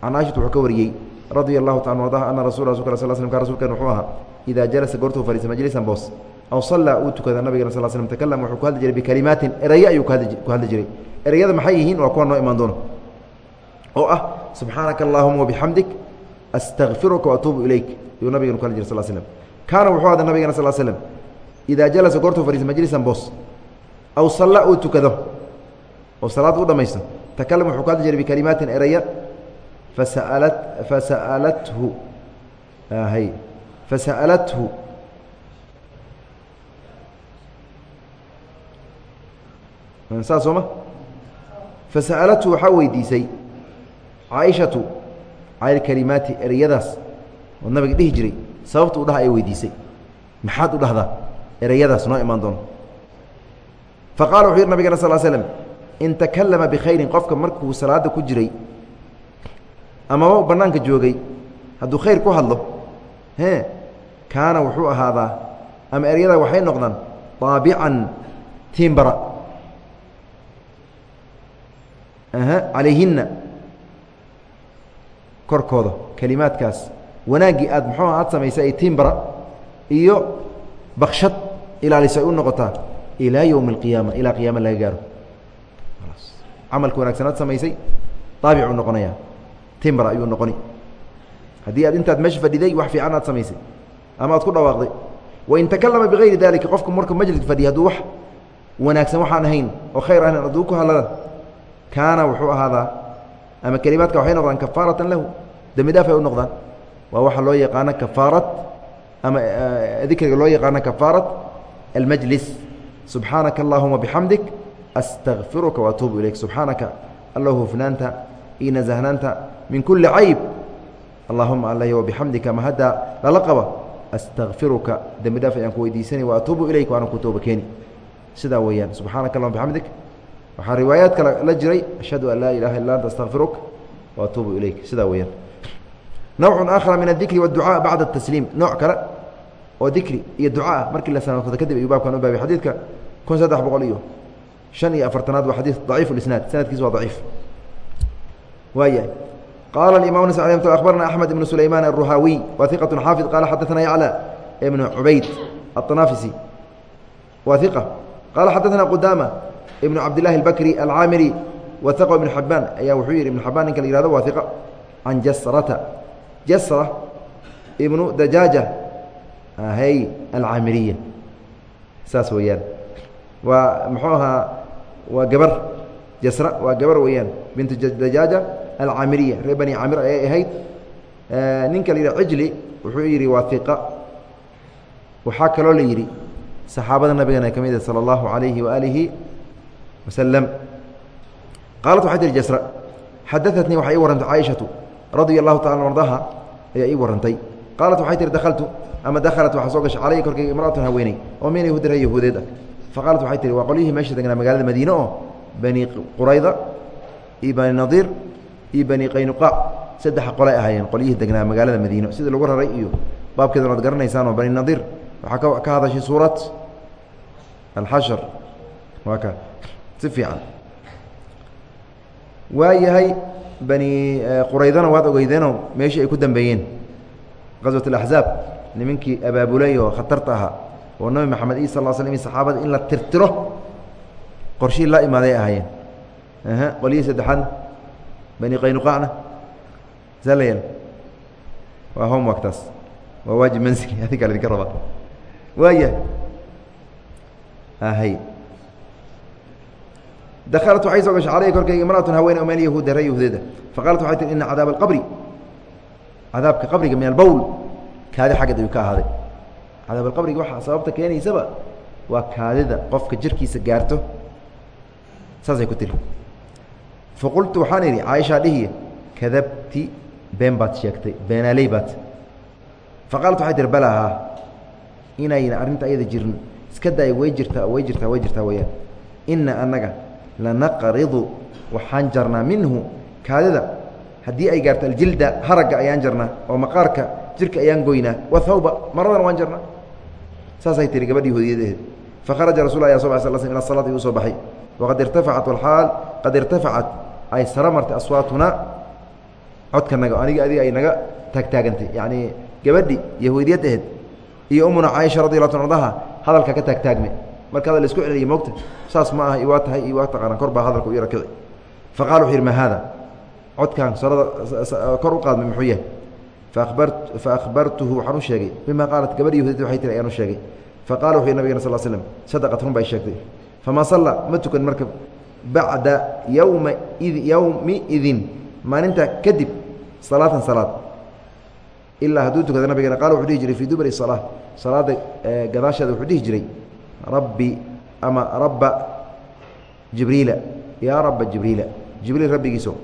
A: Can caaishata wuxuu ka wariyey radia allahu taala ardaha ana rasul rasulka sl slm ka rasulkan wuxuu ahaa idaa jalasa goortuu fadhiisa majlisan boos aw sallaa uu tukada nabigana sal slm takalam wuxuu ku hadli jiray bikalimaatin eraye ayuu ku hadli jiray ereyada maxay yihiin waa kuwa noo imaan doona oo ah subxaanaka allahuma wabixamdik astaqfiruka waatuubu ilayk ayuu nabigana ku hadli jiray sal slm kaana wuxuu ahda nabigana sal slm idaa jalasa goortuu fadhiisa majlisan boos aw sallaa uu tukado oo salaad u dhamaysto takalam wuxuu ku hadli jiray bikalimaatin eraya fasa'alat fasa'alathu hay fasa'alathu saas sooma fasa'alathu waxaa weydiisay caaishatu cala kalimaati ereyadaas oo nabiga dhihi jiray sababta u dhaha ay weydiisay maxaad u dhahdaa ereyadaas noo imaan doono faqala wuxuu yidhi nabigana sal slm in takalama bikhayrin qofka markuu salaada ku jiray amaba bannaanka joogay hadduu khayr ku hadlo kaana wuxuu ahaadaa ama eryada waxay noqdaan طaabican tiimbara calayhinna korkooda kelimaadkaas wanaaggii aad muxuu aad samaysay ay tiimbara iyo bakshad ilaalisa ay u noqotaa ilaa yowmi اlqiyaama ilaa qiyaama laga gaaro. Camalka wanagsan aad samaysay daabicuu noqonaya timra ayuu noqoni. Haddii aad intaad meesha fadhiday wax fiican aad samaysay ama aad ku dhawaaqday. Wain takalama bigayri dalika qofku markuu majlis fadhiya hadduu wax wanaagsan waxaan ahayn oo khayr ahayn hadduu ku hadlana kaana wuxuu ahaadaa ama kelimaadka waxay noqdaan kafaaratan lahu dembi u noqdaan. Waa waxa loo yaqaano kafaarat ama dikriga loo yaqaano kafaarat almajlis. Subxaanaka allahuma bixamdik astakfiruka waatuubu ilayk. Subxaanaka allo hufnaanta iyo nasahnaanta min kuli cayb. Allahuma alay wabixamdika ma haddaa lala qaba astaqfiruka dembi dhaaf ayaan ku weydiisanay wa atuubu ilayk waana ku tooba keeni. Sidaa weeyaan. Subxaanaka allahuma bxamdik waxaa riwaayaad kale la jiray ashhadu an laa ilaha illa anta astaqfiruka wa atuubu ilayk. Sidaa weeyaan. Nowcun aakhara min adikri waadducaa bacda atasliim nooc kale oo dikri iyo ducaah markii la sanansado kadib ayuu baabkan u baabay xadiidka kun saddex boqol iyo shan iyo afartanaad waa xadiid daciif lisnaad sanadkiis waa daciif. Waayahay qaala الimaم نس أخbarna أحmed بن سulayman الرuhaawiي wa ثiqة xaafiظ qala xadaثna yعlى بن cubayd الطنافسي wa ثiqة qala xadaثna qudamة بن cabdالlahi الbكري الcاamري وثq بن xabaan ayaa wuxuu yihi iبن xabaan ninka la yihahdo wa ثiqة can jasrata jasrة بnu dajaaجة hy alcaamiriya saas weeyaan waa muxuu ahaa waa gabar jasra waa gabar weeyaan bintu dajaaja alcaamiriya reer bani caamir ayay ahayd. Ninka la yidhah cijli wuxuu yidhi waa iqa waxaa kaloo la yidhi saxaabada nabigana ka mid ah sala allahu alayhi waaalihi wasalam qaalat waxay tihi jasra xadaatnii waxay ii warrantay caaishatu radia allahu tacala ardaha ayaa ii warrantay qaalat waxay tihi dahaltu ama dakhalat waxaa soo gashay calaya korkayga imraatun haweeney oo min yahuudira yahuudeed ah? Faqaalat waxay tihi waa qolyihii meesha degnaa magaalada madiine oo bani qurayda iyo bani nadiir iyo bani qaynuqaac saddex qolay ahaayeen qolyihii degnaa magaalada madiino sidii lagu raray iyo baabkeedana ad garanaysaanoo bani nadiir. Waxaa ka hadashay suurat alxashar waa ka si fiican. Waa bani quraydana waad ogeydeenoo meeshii ay ku dambeeyeen. Qaswat alaxzaab nimankii abaabulay oo khatarta ahaa oo nabi maxamed i sal slam saxaabada in la tirtiro qorshihii la imaaday ahaayeen. Qolyihii saddexaadna bani qaynuqacna saa la yeel waa homework taas waa waajib mansili adinkaa ladinka rabaa waaya hay dakalat waxay soo gashay caleyhi korkayga imraatun haweeney oo meel yahuuda ree yahuudeeda faqaalat waxay tihi ina cadaaba alqabri cadaabka qabriga min albowl kaadi xaggeed ayuu ka ahaaday cadaab alqabriga waxaa sababta keenaysaba waa kaadida qofka jirkiisa gaarto saasay ku tiri faqultu waxaan idhi caaishaa dhihiya kadabti been baad sheegtay beenaaley baad faqaalat waxay tihi balaahaa inayna arrinta ayada jirin iska daaya way jirtaa way jirtaa way jirtaa weyaan ina annaga lanaqridu waxaan jarnaa minhu kaadida haddii ay gaarto aljilda haragga ayaan jarnaa oo maqaarka jirka ayaan goynaa wahawba maradana waan jarnaa saasay tihi gabadhii hodiyadeed fakharaja rasul ya sal sl ila salaati uu soo baxay waqad irtafacat walxaal qad irtafacat ay sara martay aswaatunaa codkanaga aniga adiga ay naga taagtaagantay. Yacnii gabadhi yahuudiyad aheed iyo umuna caaisha radi lla ardaha hadalka ka taagtaagme. Marka hadal isku celiya moogta saas ma aha iwaa tahay iwaa taqaana kor baa hadalka u yara kici faqala wuxu yidhi ma haada. Codkan sarada kor u qaadmay muxuu yahay? Fabar faahbartuhu waxaan u sheegay. Bima qaalat gabadhi yahuudiyad waxay tiri ayaan u sheegay. Faqala wuxu yhi nabigana sal slm sadaqat bay sheegtay. Famaa salla ma tukan marka bacda yowma yowmi idin maalinta kadib salaatan salaad. Ilaa hadduu tukada nabigana qaala wuxuu dhihi jiray fii dubri salaa salaada gadaasheeda wuxuu dhihi jiray rabbi ama rabba jibriila. Yaa rabba jibriila. Jibriil rabbigiisow.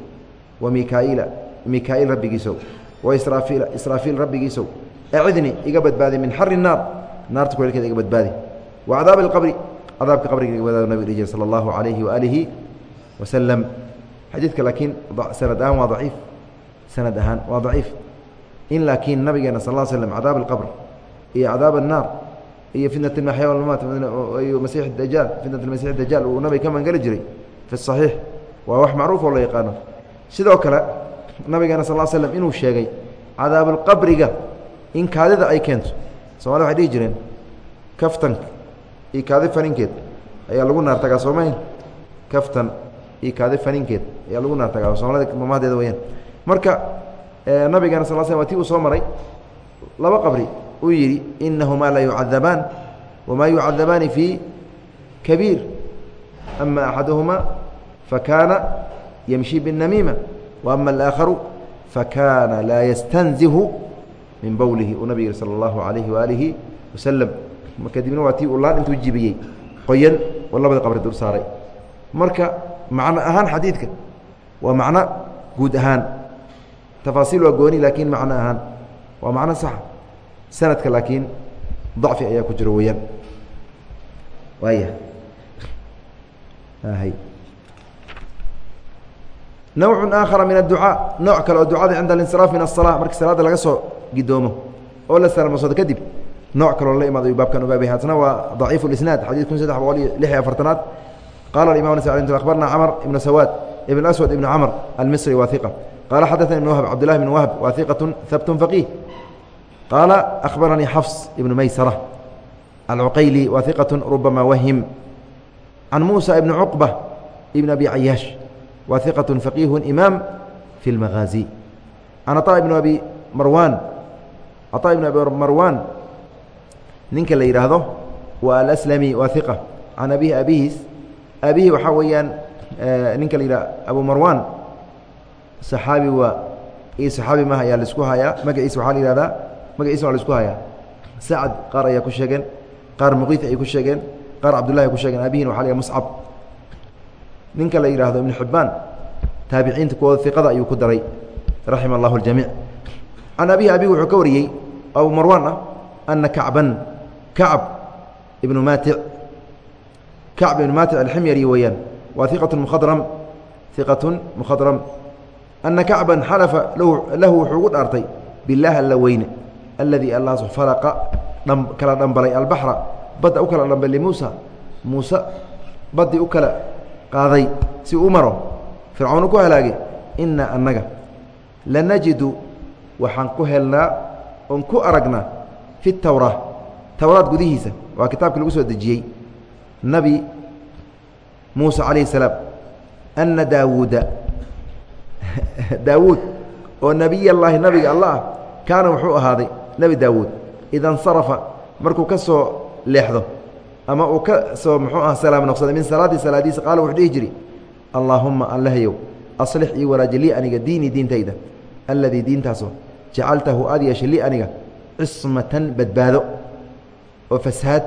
A: Wa mikaa'iila mikaa'iil rabbigiisow. Wa israafiila. Israafiil rabbigiisow. Acidni iga badbaadi min xari naar. Naarta kuleelkeeda iga badbaadi. Wa cadaabi alqabri cadaabka qabriga iga badbaado nabig dhihi jiray sala allahu calayhi waaalihi wasalam xadiidka laakiin sanad ahaan waa daciif. Sanad ahaan waa daciif. In laakiin nabigeena sal l slm cadaab alqabr iyo cadaab annaar iyo fitnat maxya walmamaat iyo masiix dajaal fitnat masiix dajaal uu nabiga ka mangeli jiray fi saxiix. Waa wax macruuf oo la yaqaano. Sidoo kale nabigeena sal l slm inuu sheegay cadaabulqabriga in kaadida ay keento. Somalida waxay dhihi jireen kaftanka iyo kaadi faninkeed ayaa lagu naar tagaa soomayn kaftan iyo kaadi faniinkeed ayaa lagu naar tagaa soomaalida mamahadeeda weyaan marka nabigeena sal sl waa ti uu soo maray laba qabri uu yidhi inahumaa la yucadabaan wamaa yucadabaani fii kabiir ama axaduhuma fakaana yamshi biالnamiima waama alaaakharu fakaana laa yastanzihu min bowlihi uu nabig yihi salى اllahu alayhi waalihi wasalam kadibna waa tii uu intuu jibiyey qoyan oo labada qabri dul saaray. Marka macno ahaan xadiidka waa macno guud ahaan. Tafaasiil waa gooni laakiin macno ahaan waa macno saxa sanadka laakiin dacfi ayaa ku jiro weeyaan. Waaya nawcu aakhara min adducaa nooc kale oo ducada cinda alinsiraaf min asala markii salaadda laga soo gidoomo oo la salmsado kadib nooc kaloo la imaado baabkan ubaabay haatana waa daciif اlisnaad xadid kun saddex boqol iyo lix iyo afartanaad qala imam nas abarna camr ibn sawaad ibn aswad ibn camr almisri wa iqa qala xadaثani ibn wahb cabdulahi bn wahb wa iqaة habt faqih qaala akhbaranii xafs ibn maysara alcuqayli wa iqaة rubama wahim can musa ibn cuqba ibn abi cayaash wa iqaة faqiih imaam fi اlmagaazi can aطa ibn abi marwan caطa ibn abi marwan ninka la yidhaahdo waa alslami waa iqa can abihi abihiis abihi waxaa weeyaan ninka la yidhah abu marwan saxaabi waa iyo saxaabi maha ayaa la isku hayaa. Magaciisa waxaa la yihahdaa magaciisa waa la isku hayaa. Sacad qaar ayaa ku sheegeen. Qaar muqiit ay ku sheegeen. Qaar cabdullahi ay ku sheegeen. Abihina waxa la yhah muscab ninka la yidhaahdo ibnu xibbaan taabiciinta kuwooda iqada ayuu ku daray raxima allahu اljamiic can abihi abihi wuxuu ka wariyey abu marwan ah ana kacban kacb ibnu maatic kacb ibnu maatic alximyari weeyaan. Waa iqatu mukhadram iqatun mukhadram. Ana kacban xalafa lahu wuxuu ugu dhaartay bilaah alla weyne aladii allaas falaqa kala dhambalay albaxra badda u kala dhambay limuusa muuse baddii u kala qaaday si u maro. Fircoonu ku halaagay inaa annaga waxaan ku helnaa oon ku aragnaa fi tawraa towraad gudihiisa waa kitaabkii lagu soo dejiyey nabi muuse calayhi salaam. Anna daawuuda. Daawuud oo nebiyallaahi nabiga alla ah kaana wuxuu ahaaday nebi daawuud. Ida insarafa markuu ka soo leexdo ama uu ka soo muxuu ah salaam noqsaday min salaatii salaadiisa qaala wuxuu dhihi jiri allaahumma allahyow aslix ii wanaaji lii aniga diinii diintayda alladii diintaasoo jacaltahu aad yeeshay lii aniga cismatan badbaado oo fasaad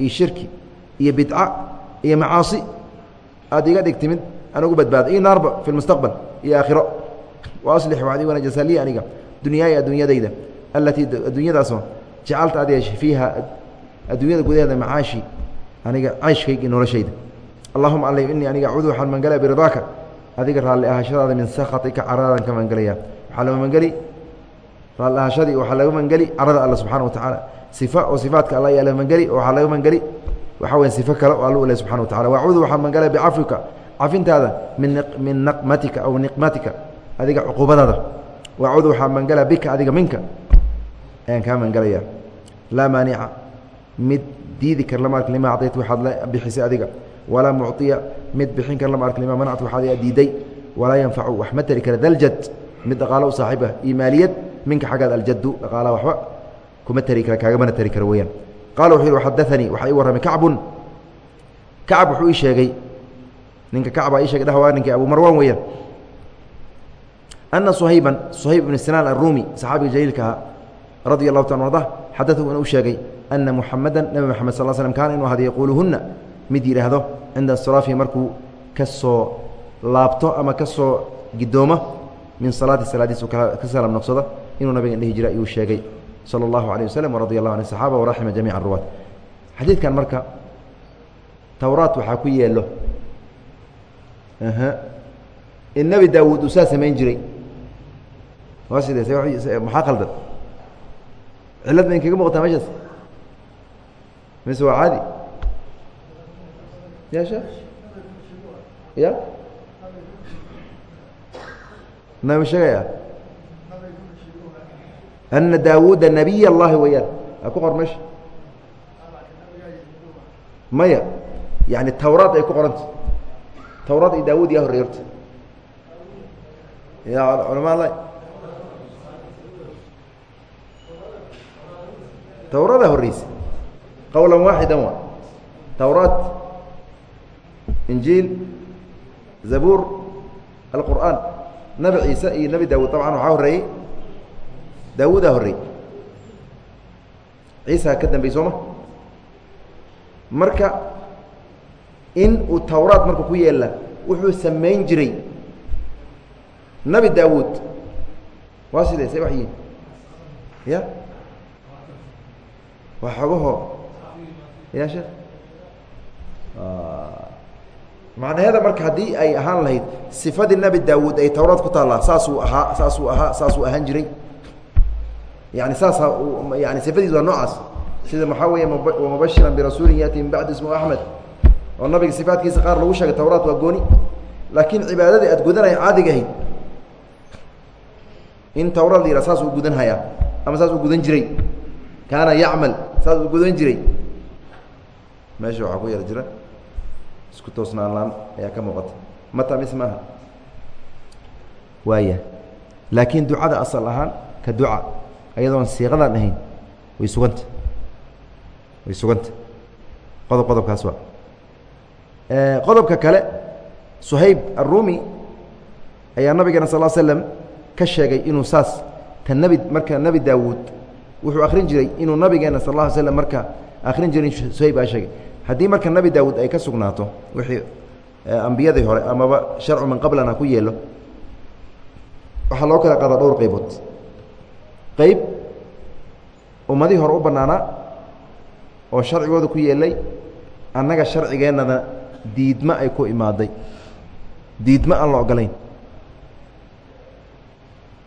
A: iyo shirki iyo bidca iyo macaasi. Aad iga dhigti mid aan ugu badbaado iyo naarba fi lmustaqbal iyo aakhiro. Wa aslix waxaad ii wanaajisa lii aniga. Dunyaaya adduunyadayda. Allatii adduunyadaasoo jacalta aad yeeshay fiiha adduunyada gudaheeda macaashi aniga cayshkayga noloshayda. Allahuma alla inii aniga acuudu waxaan mangalaya biridaaka adiga raalli ahashadaada min sakhatika caradadan ka mangelaya waxaa la mangeli raalli ahashadii waxaa laga mangeli carada alla subxana wa tacaala sifa oo sifaadka alla ayaa la mangeli oo waxaa laga mangeli waxaa weya sifo kale oo alla u leh subxana wa tacala wacuudu waxaan mangalaya bicafwika cafintaada min min naqmatika aw niqmatika adiga cuquubadaada wacuudu waxaa mangalaya bika adiga minka. Ayaan kaa mangelaya laa maanica mid diidi kar lama ark lima acdayt waxaad la bixisay adiga. Walaa mucطiya mid bixin kar lama ark lima manactu waxaad diiday. Walaa yanfacu wax ma tari kara daljad. Mid dhaqaalo u saaxiib ah iyo maaliyad minka xaggaad aljaddu dhaqaalaha waxba kuma tari kara kaagamana tari kara weyaan qaala wuxuu yihi xadaanii waxaa ii warramay kacbun. Kacab wuxuu ii sheegay ninka kacbaa ii shegay dhahwaa ninkii abu marwan weeyaan ana suhayban suhayb ibn sinaan arumi saxaabiga jaliilka ahaa radia allahu ta arda xadau inuu sheegay ana muxamada nebi moxamed sal slm kaana inuu ahada yaquuluhunna mid yidhaahdo cinda insiraafihi markuu ka soo laabto ama ka soo gidoomo min salaati salaadiis ka salaam inuu nabigan dhihi jira ayuu sheegay salى اllahu عalيه waslm radi allahu an saxaaba waraxima jamiica ruwaat xadiidkan marka towraat waxaa ku yeelo in nebi daawuud uu saa samayn jiray waa sidees maxaa qaldan cilad ma inkaga muuqataa meeshaas mise waa caadi ya shee ya nabi sheegaya Ana daawuuda nabiy اllahi weyaan ku qor meesha maya yani towraad ay ku qoranta tawraad iyo horta ya culamaa la tawrada horreysa qowla waaxida wa tawraat injiil zabuur alqur'aan nabi ciise iyo nebi daawud dabcan waxaa horreeyey daawudaa horreeyey ciisa ka dambey sooma marka in uu tawraat marka ku yeela wuxuu samayn jiray nabi daawuud waa sidee? Say wax yihiin ya? Waa xogaho? Ya sheekh macnaheeda marka haddii ay ahaan lahayd sifadii nebi daawuud ay tawraad ku taallaa saasuu ahaa saasuu ahaa saasuu ahaan jiray yani saasa yani sifadiis waa noocaas sida maxaa weeye wamubashiran birasuulin yaati min bacdi ismu axmed oo nabiga sifaatkiisa qaar lagu sheegay tawraat waa gooni laakiin cibaadadii aad gudanaya caadiga ahayd in tawraad la yihah saas uu gudan hayaa ama saas uu gudan jiray kaana yacmal saas uu gudan jiray meesha waxaa ku yar jira isku toosnaan laan ayaa ka muuqata mata mis maaha waaya laakiin ducada asal ahaan ka duca ayadoon siiqadaan ahayn way suganta. Way suganta. Qodob qodobkaas waa. Qodobka kale suhayb arumi ayaa nabigeena sal slam ka sheegay inuu saas ta nebi marka nebi daawuud wuxuu akrin jiray inuu nabigeena sal lla slam marka akrin jiray suhayb aa sheegay. Haddii marka nebi daawuud ay ka sugnaato wixii ambiyadii hore amaba sharcu man qablana ku yeelo waxaa loo kala qaadaa dhowr qaybood qayb ummadihii hore u bannaanaa oo sharcigooda ku yeelay annaga sharcigeennada diidmo ay ku imaaday. Diidmo aan la ogolayn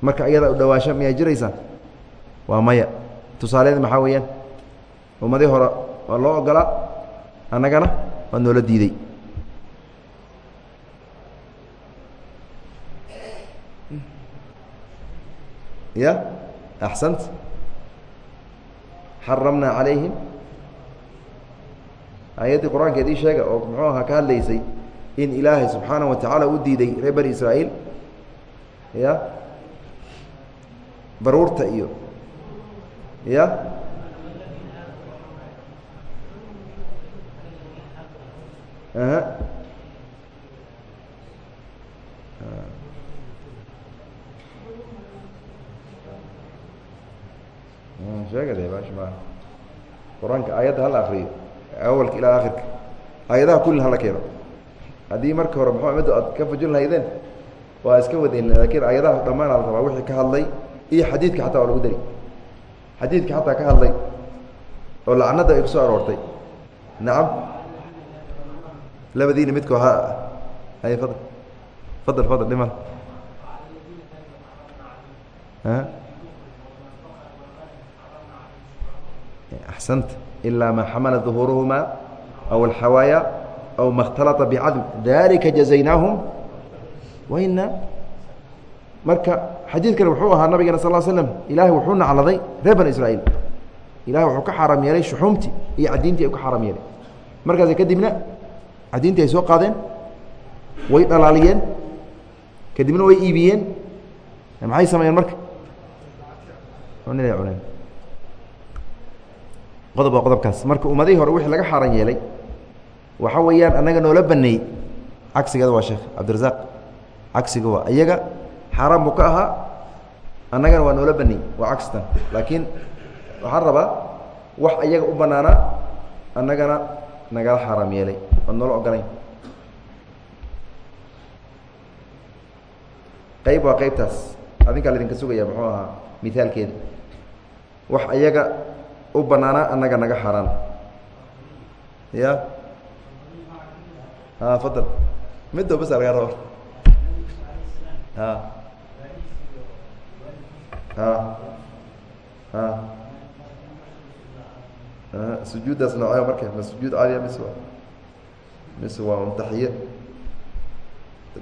A: marka iyada u dhawaasho miyaa jiraysaa? Waa maya. Tusaaleed maxaa weeyaan? Ummadii hore waa loo ogolaa annagana waa noola diiday. Ya axsant xaramnaa calayhim aayaddii qur'aanka idii sheega oo muxuu ahaa ka hadlaysay in ilaahay subxaanaه wa tacaala u diiday reer bani israa'iil ya baruurta iyo ya aha sheegade bash ma qur'aanka aayadda hala akriyo awalka ilaa akhirka aayadaha kulli hala keeno. Haddii marka hore mid aad ka fujin lahaydeen waa iska wadayn laakiin aayadaha dhammaan la rabaa wixii ka hadlay iyo xadiidka xataa waa lagu dari. Xadiidka xataa ka hadlay oo lacnada ay ku soo aroortay. Nacam labadiina midko ha hay fadl fadl fadl dhiman axsanta ilaa maa xamala duhuuruhuma aw alxawaaya aw ma اkhtalata bicadm dalika jazaynaahum wayna marka xadiidkan wuxuu ahaa nabigeena sal slam ilahay wuxuu nacladay reer bani israa'iil ilahay wuxuu ka xaaraam yeelay shuxuumtii iyo caddiintii ay ku xaaraam yeelay markaas kadibna caddiintii ay soo qaadeen way dhalaaliyeen kadibna way iibiyeen maxay sameeyeen marka nina cuneen qodob qodobkaas. Marka ummadihii hore wixii laga xaaran yeelay waxa weeyaan annaga noola baneeyey cagsigeeda waa sheekh cabdirasaaq cagsiga waa iyaga xaaraan buu ka ahaa annagana waa noola baneeyey waa cagstan laakiin waxaan rabaa wax iyaga u banaanaa annagana nagala xaaraam yeelay ood noola ogolayn qayb waa qaybtaas adinkaa laydinka sugaya muxuu ahaa mithaalkeeda. Wax iyaga u banaanaa annaga naga xaaraan. Ya? Fadal. Middo basa laga raba. A a a sujuuddaas nooceyo marka? Ma sujuud caadiya mise wa mise waa untaxiye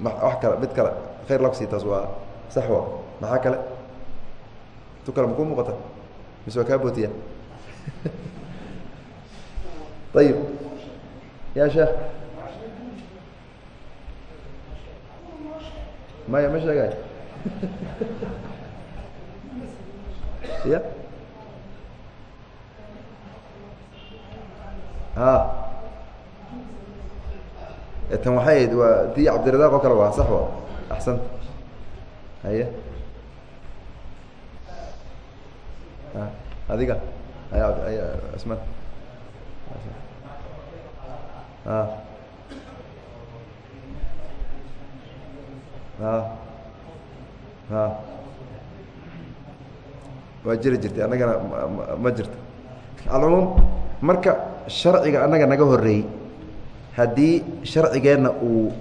A: wax kale mid kale. Khayr labsi taas waa saxwa. Maxaa kale? Tu kale ma ku muuqata? Mise waa kaa bootiya ayib ya sheekh maya ma sheegay ya a tan waxay ahayd waa tii cabdirazaaq oo kale waa sax wa axsanta haye adiga asman a a a waa jiri jirtay annagana ma jirto. Alcumuum marka sharciga annaga naga horeeyey haddii sharcigeenna uu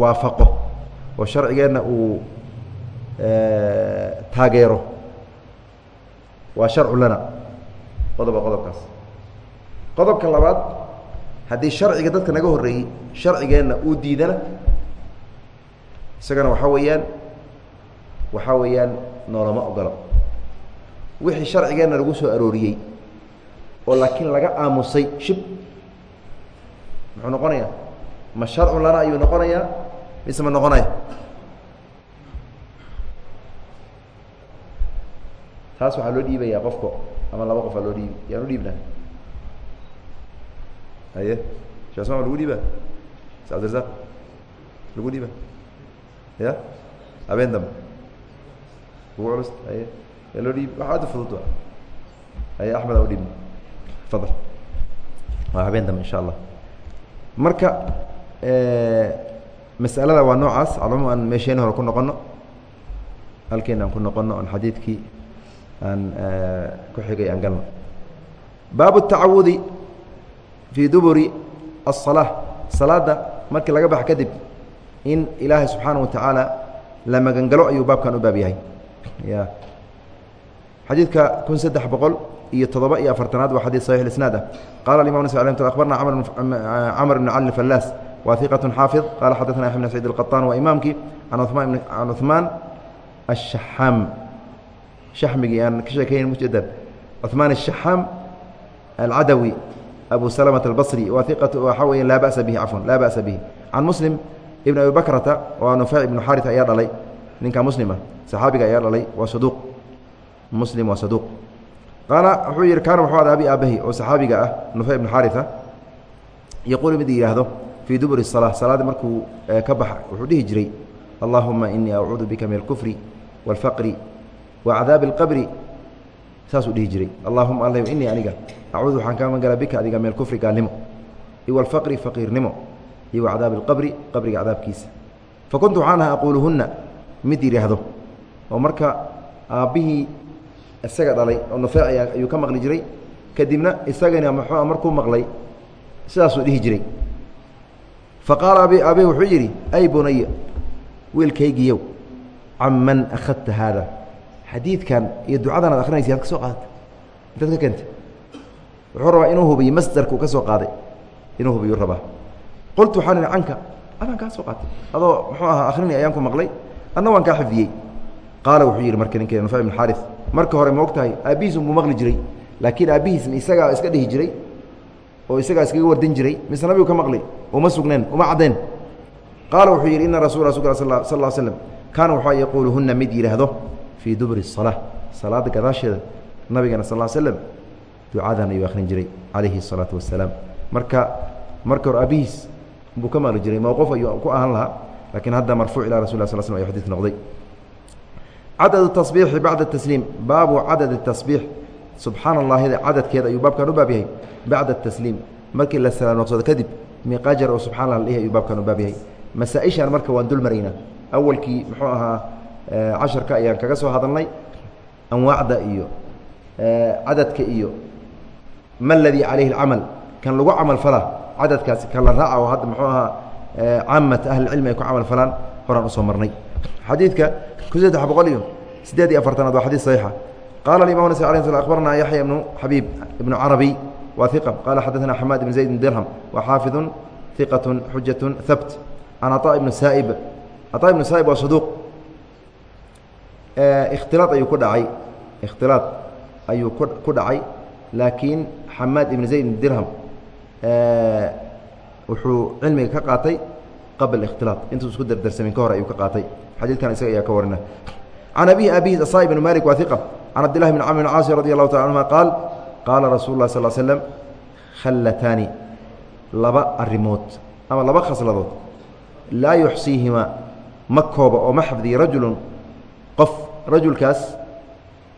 A: waafaqo oo sharcigeenna uu taageero waa sharcu lana qodoba qodobkaas. Qodobka labaad haddii sharciga dadka naga horreeyey sharcigeenna uu diidana isagana waxaa weeyaan waxaa weeyaan noolama ogolo wixii sharcigeenna lagu soo arooriyey oo laakiin laga aamusay shib muxuu noqonayaa? Ma sharcu lana ayuu noqonayaa? Mise ma noqonaya? Taas waxaa loo dhiibayaa qofko ama laba qof aa loo dhiibi yaan u dhiibna? Haye? Shee asma lagu dhiiba? S abdirazaq lagu dhiiba? Ya habeen dambe ugu culus? Haye? Yaa loo dhiibi waxa aada fudud haye axmed aa u dhiibna. Fadal. Waa habeen dambe insha allah. Marka masalada waa noocaas. Calum aan meesheeni hore ku noqono halkeena aan ku noqono aan xadiidkii aan ku xigay aan galno baabu الtacawudi fii duburi الصalaaة salaada markii laga bax kadib in ilaahay subxaanaه watacaala la magangalo ayuu baabkan u baab yahay ya xadiidka kun saddex boqol iyo toddoba iyo afartanaad waa xadيث صaحيح الإسناad ah qala الimam نس أخbarna cmr بن cali الفلاس wa ثiqة xaaفظ qala xadaثna يحيى بن سعيد القطان waa imaamkii can cثmaan الشaxaam شaxmigii aan ka sheekayn mjdan cثmaan الشaxaam الcadawi أbu سلمة البصري wa iqة waxaa weya laa bأsa bihi cafwan laa bأsa bihi can msلم ibn abi bakrata waa nufeyc ibnu xarit ayaa dhalay ninka muslima saxaabiga ayaa dhalay waa saduuq muslim waa saduuq qaala wuxuu yihi kaana wuxuu ada abi aabahi oo saxaabiga ah nufey ibnu xaria yaquulu mid yidhaahdo fii duburi الsalaa salaada markuu ka baxa wuxuu dhihi jiray allahuma inii acuudu bika min اlkufri wاlfaqri wacadaabi اlqabri saasuu dhihi jiray. Allahuma alla inii aniga acuudu waxaan kaa magala bika adiga min alkufri gaalnimo. Iyo walfaqri faqiirnimo. Iyo wacadaabi اlqabri qabriga cadaabkiisa fakuntu waxaan ahaa aquuluhunna. Mid yidhaahdo oo marka aabbihii isaga dhalay oo nufeec ayuu ka maqli jiray kadibna isagana muxuu markuu maqlay sidaasuu dhihi jiray. Faqaala abi aabe wuxuu yidhi ay bunaya wiilkaygiiyow can man akhadta haada xadiidkan iyo ducadan ad akrinaysa ad ka soo intaad ka keentay. Wuxuu rabaa inuu hubiyo masdarka uu ka qaaday. Inuu hubiyuu rabaa. Qultu waxaan ihi canka adaan kaa soo qaatay. Adoo muxuu ahaa akhrini ayaan ku maqlay. Adna waan kaa xifdiyey. Qaala wuxuu yidhi marka ninkee nufec ibn xaari marka hore ma og aabbihiis unbuu maqli jiray. Laakiin aabbihiisna isagaa iska dhihi jiray oo isagaa iskaga wardin jiray. Mise nabigu ka maqli uma sugneen uma caddeen. Qaala wuxuu yidhi ina rasul rasulka sal sal ll slm kaana waxaa yaquuluhunna mid yidhaahdo fii duburi الsalaa salaadda gadaasheeda nabigana sal l slem ducadan ayuu akhrin jiray calayhi الsalaatu wasalaam marka marka hore aabbihiis buu ka maqli jiray mowqof ayuu ku ahaan lahaa lakiin hadda marfuuc ila rasul sl sl ayu xadidka noqday cadad tasbiixi bacda tasliim baabu cadad tasbiix subxaana allaahida cadadkeeda ayuu baabkan u baab yahay bacda tasliim markii la salaanoqsado kadib miqajar oo subxana allah dhihi ayuu baabkan u baab yahay masaa-ishaan marka waan dul maraynaa awalkii muxuu ahaa casharka ayaan kaga soo hadalnay anwaacda iyo cadadka iyo ma ladii calayhi اcamal kan lagu camal falaa cadadkaasi kan la raaca oo hadda muxuu ahaa caamata ahlicilmi ay ku camal falaan horaan usoo marnay xadiidka kun saddex boqol iyo siddeed iyo afartanaad waa xadis saxiixa qala imam nas ala sl akhbarna yaxya ibnu xabiib ibnu carabiy waa iqa qala xadaثna xamaad ibn zayd bn dirham wa xaafidu iqaة xujaة habt can caطaa ibnu saa'ib caطaa ibnu saa'ib waa saduuq ikhtilaaط ayuu ku dhacay ikhtilaaط ayuu ku dhacay laakiin xamaad ibn zayd ibn dirham wuxuu cilmiga ka qaatay qabla اkhtilaaط intuu isku dardarsamin ka hor ayuu ka qaatay xadiidkan isaga ayaa ka warina can abihi abihi asaa ibn malik waa iqa can cabdillahi bn camr bn caasi radi allahu taala anhuma qaal qaala rasuulu lah sal slm khallataani laba arrimood ama laba khasladood laa yuxsiihimaa ma kooba oo ma xafdiya rajulun qof rajulkaas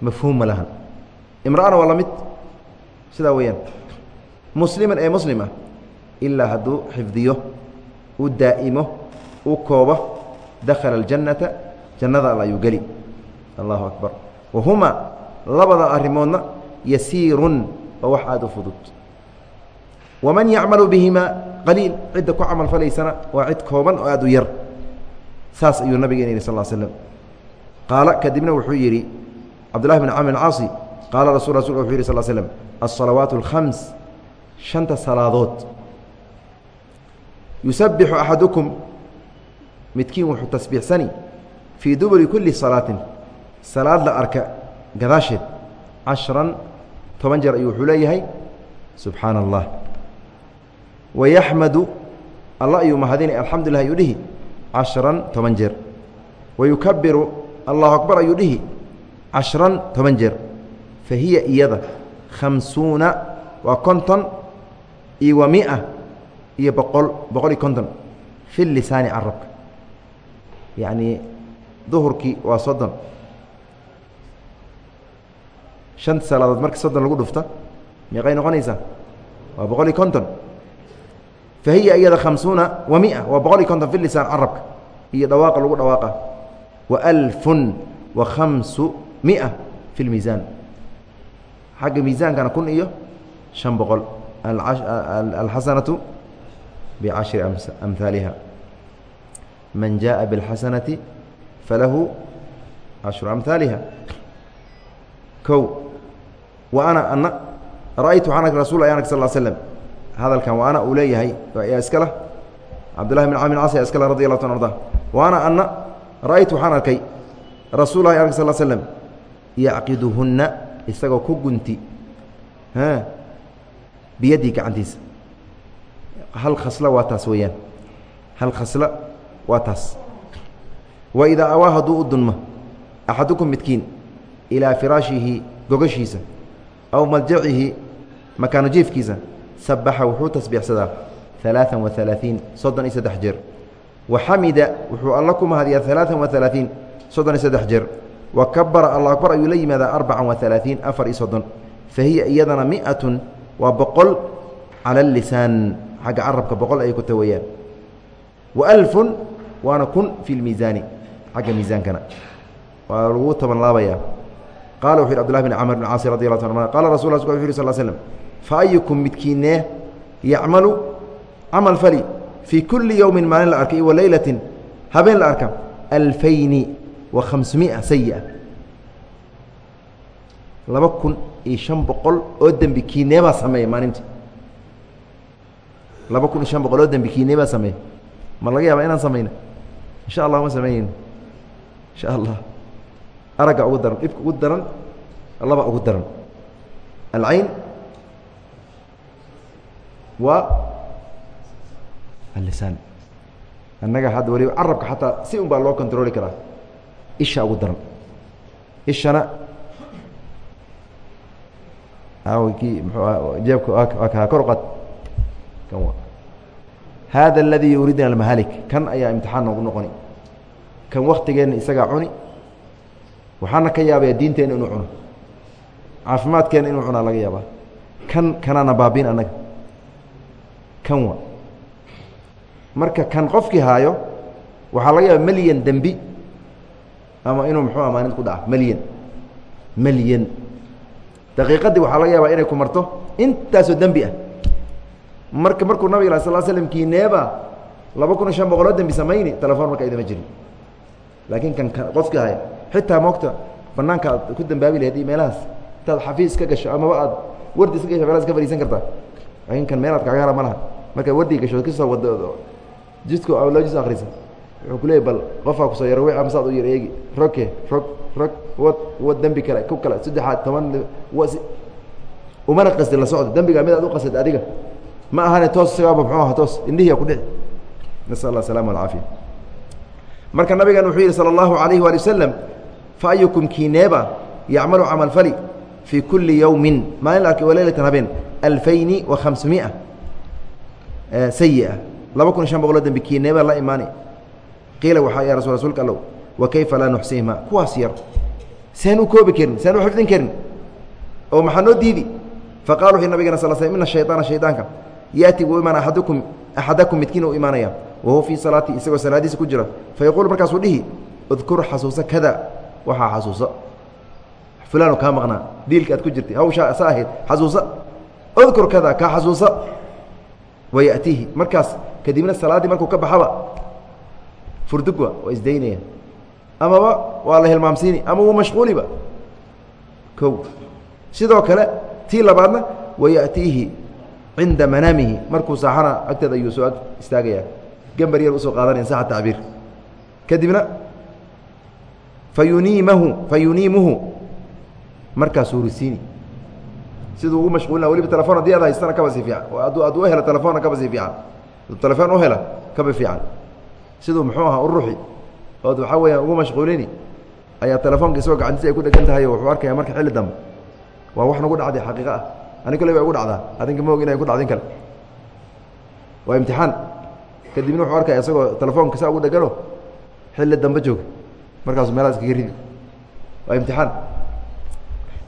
A: mafhuuma lahan. Imra'ana waa la mid sidaa weeyaan. Musliman ee muslim ah ilaa hadduu xifdiyo u daa'imo u koobo dakhala aljannata jannada all ayuu geli. Allahu akbar. Wahumaa labada arrimoodna yasiirun waa wax aada u fudud. Waman yacmalu bihimaa qaliil cidda ku camal falaysana waa cid kooban oo aad u yar. Saas ayuu nabigeena yihi sal l slm qaala kadibna wuxuu yidhi cabdullahi bn camr caasi qaala rasul rasulka wuxuu yih sal slm alsalawaat alkhams shanta salaadood. Yusabbixu axadukum midkiin wuxuu tasbiixsani fii duburi kulli salaatin salaad la arka gadaasheed cashran toban jeer ayuu wuxuu leeyahay subxaana allah wayaxmadu alla ayuu mahadinay alxamdulilah ayuu dhihi cashran toban jeer. Wayukabiru allahu akbar ayuu dhihi. Cashran toban jeer. Fa hiya iyada khamsuuna waa konton iyo wa mia iyo boqol boqol iyo konton fi lisaani carabka. Yacnii duhurkii waa soddon. Shanta salaadood marka soddon lagu dhufta meeqay noqonaysaa? Waa boqol iyo konton. Fa hiya iyada khamsuuna wa mia waa boqol iyo konton fi lisaan carabka. Iyo dhawaaqa lagu dhawaaqa wa alfun wa khamsu mia fi lmiisaan xagga miisaankana kun iyo شhan boqol alxasanaةu bcashri amhaaliha man jaءa bاlxasanaةi falahu cashru amhaaliha kow wa ana ana ra'aytu waxaan ark rasul ay ank sal slm hadalkan wa ana uu leeyahay yaa iska lah cabdullahi bn camr cas yaa iska lah radi allah ta arda wa ana ana ra'aytu waxaan arkay rasuul lahi ank sal slm yacqiduhunna isagoo ku gunti biyadii gacantiisa. Hal khasla waa taas weeyaan. Hal khasla waa taas. Wa idaa awaa hadduu u dunmo axadukum midkiin ilaa firaashihi gogashiisa aw maljacihi makaano jiifkiisa sabaxa wuxuu tasbiixsadaa alaaan wa alaaثiin soddon iyo saddex jeer waxamida wuxuu alla ku mahadiyaa alaaan waalaaiin soddon iyo saddex jeer. Wa kabara alla akbar ayuu la yimaadaa arbacan waalaaiin afar iyo soddon. Fa hiya iyadana miatun waa boqol cala lisaan xagga carabka boqol ayay ku tawayaan. Wa waana kun fi lmiisaani xagga miisaankana waa lagu tabanlaabaya. Qaala wuxu yhi abdulah bin camr bn caasi radi la ta qaala rasul wuxu yh sal slm fa ayukum midkiinnee yacmalu camal fali fii kulli yowmin maalin la arka iyo wa leylatin habeen la arka alfayni wa khamsmia sayi-a laba kun iyo shan boqol oo dembi kiineebaa sameeya maalintii laba kun iyo shan boqol oo dembi kiineebaa sameeya ma laga yaaba inaan samayno insha allah ma sameeyeyn insha allah aragga ugu daran dhibka ugu daran laba ugu daran alcayn waa allisaan annaga hadda waliba carabka xataa si un baa loo controli karaa. Isha ugu daran. Ishana kii mxuu jeebka waa kaa kor kan hada اladii yuridina almahalik kan ayaa imtixaan noogu noqoni. Kan waktigeenna isagaa cuni. Waxaana ka yaabaya diinteenna inuu cuno. Caafimaadkeenna inuu cunaa laga yaabaa. Kan kanaana baabin annaga. Kan wa marka kan qofkii haayo waxaa laga yaaba melyan dembi ama inuu muxuu amaanin ku dhaca melyan melyan daqiiqadii waxaa laga yaabaa inay ku marto intaasoo dembi ah. Marka markuu nabig sal slm kiineeba laba kun iyo boqoloo dembi samayni telefoon marka idama jirin. Laakiin kan qofkii haya xitaa moogta banaanka aad ku dambaabi lahayd iyo meelahaas intaad xafiis ka gasho amaba aad wardi iska gasho meelaas ka fadhiisan kartaa. Laakiin kan meelaad kaaga hara ma laha markaad wardi gasho ka soo wado jidku loo jis akrisa wuxuu ku leeyay bal qofaa ku soo yaro wi ama saad u yar eegi. Roke rog rog wad wad dembi kale ku kale saddexaad toban umana qasdin la socdo. Dembiga mid aad u qasad adiga. Ma ahane toos isagaaba muxuu aha toos indhihiya ku dhici. Nasal allah asalama alcaafiya marka nabigan wuxuu yidhi salى اllahu alayhi waali wasalam fa ayukum kiineeba yacmalu camalfali fii kulli yowmin maalin arkay wa habeen alfayni wa khamsmia sayi-a laba kun shan boqoloo dembi kiineeba la imaani qiila waxaa ya rasul rsulka allow wa kayfa laa nuxsihima? Kuwaas yar. Saan u koobi karin saan u xifdin karin. Oo maxaa noo diidi? Faqala wuxu nabigana sal sl ina shayطaana shaydaanka yaati wuu imaan aadakum axadakum midkiin u imaanaya wahuwa fii salaati isagoo salaadiisa ku jira. Fayaquulu markaasuu dhihi udkur xasuusa kada. Waxaa xasuusa fulano kaa maqnaa diilka aad ku jirtay hawshaa sa ahayd xasuusa. Udkur kada kaa xasuusa. Wayatiihi markaas kadibna salaaddii markuu ka baxaba furdugwa waa isdaynaya. Amaba waa la hilmaamsiini ama wuu mashquuliba o sidoo kale tii labaadna wayatiihi cinda manaamihi markuu saaxana agteeda ayuu soo ag istaagaya yar u soo qaadanaya saxa tacbiir. Kadibna fayuniimahu fayuniimuhu. Markaasuu risiini. Siduu ugu mashquulina weliba telefon haddii ad haystana kaba sii fiican. Aduu aduu uhela telefonna kaba sii fiican telefon uhela kaba fiican siduu muxuu ahaa u ruuxi? Ood waxaa weeyaan ugu mashquulini? Ayaa telefoonka isagoo gacantiisa ay ku dhegan tahay wuxuu arkaya marka xilli dambe. Waa wax nagu dhacday xaqiiqa ah. Ani kole bay ugu dhacdaa. Adinka ma inay ku dhacdin kale waa imtixaan. Kadibna wuxuu arkaya isagoo telefoonka saa ugu dhegano xilli dambe jooga. Markaasu meelaha iskaga ridi. Waa imtixaan.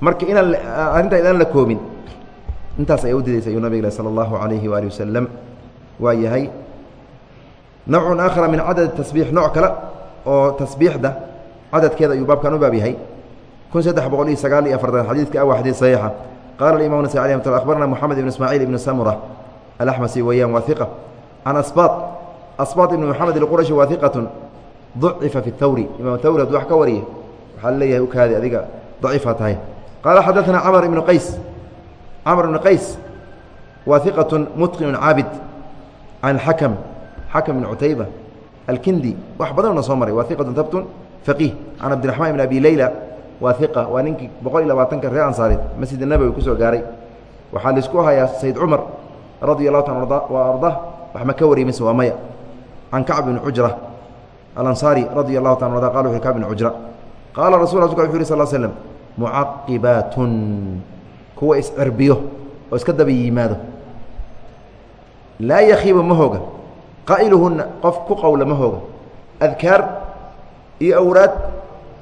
A: Marka inaan arrintaa idaan la koobin intaas ayaa udidaysa ayuu nabig sala allahu alayhi waali wasalam waa yahay nowcun aakhara min cadad tasbiix nooc kale oo tasbiixda cadadkeeda ayuu baabkan u baab yahay. Kun saddex boqol iyo sagaal iyo afartan xadiidka ah waa xadiid saxiixa. Qaala imam nasai alay mat abarna moxamed ibn ismaaciil ibn samura alaxmasi weyaan waa iqa can asbaad asbaad ibn moxamed alqurashi waa iqatun ducifa fi thawri. Imam thawri hadduu wax ka wariye waxaa leeyahay ukaadi adiga daciifa tahay. Qaala xadaثna camr ibnu qays camr ibnu qays waa iqatun mutqinu caabid can xakm xakm ibn cutayba alkindi wax badanuna soo maray waa iqatu habtun faqiih can cabdiraxmaan ibn abi leyla waa iqa waa ninkii boqol iyo labaatanka reer ansaareed masjid nabowi ku soo gaaray waxaa la isku hayaa sayd cumar radia allahu ta wa arda wax ma ka wariyay mise waa maya can kacb ibni cujra alansaari radia allahu ta arda qala wuxu kacb ibn cujra qaala rasul rasulka wuxu yhi sal slm mucaqibaatun kuwa iscirbiyo oo iska daba yimaado laa yakiibu ma hooga. Qaa'iluhunna qof ku qowla ma hooga. Adkaar iyo awraad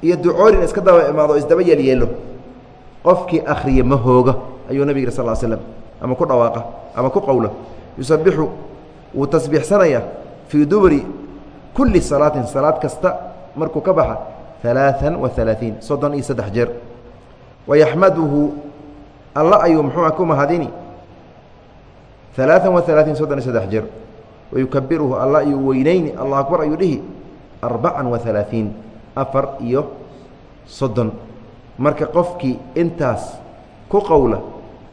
A: iyo ducoorin iska daba imaado isdaba yeelyeelo qofkii akhriya ma hooga ayuu nabig yidhi sal l slam ama ku dhawaaqa ama ku qowla yusabixu wuu tasbiixsanaya fii duburi kulli salaatin salaad kasta markuu ka baxa alaaan wa alaaثiin soddon iyo saddex jeer. Wayaxmaduhu alla ayuu muxuua ku mahadini alaaan wa alaaثiin soddon iyo saddex jeer wayukabiruhu alla ayuu weyneyni allah akbar ayuu dhihi arbacan wa alaaثiin afar iyo soddon marka qofkii intaas ku qowla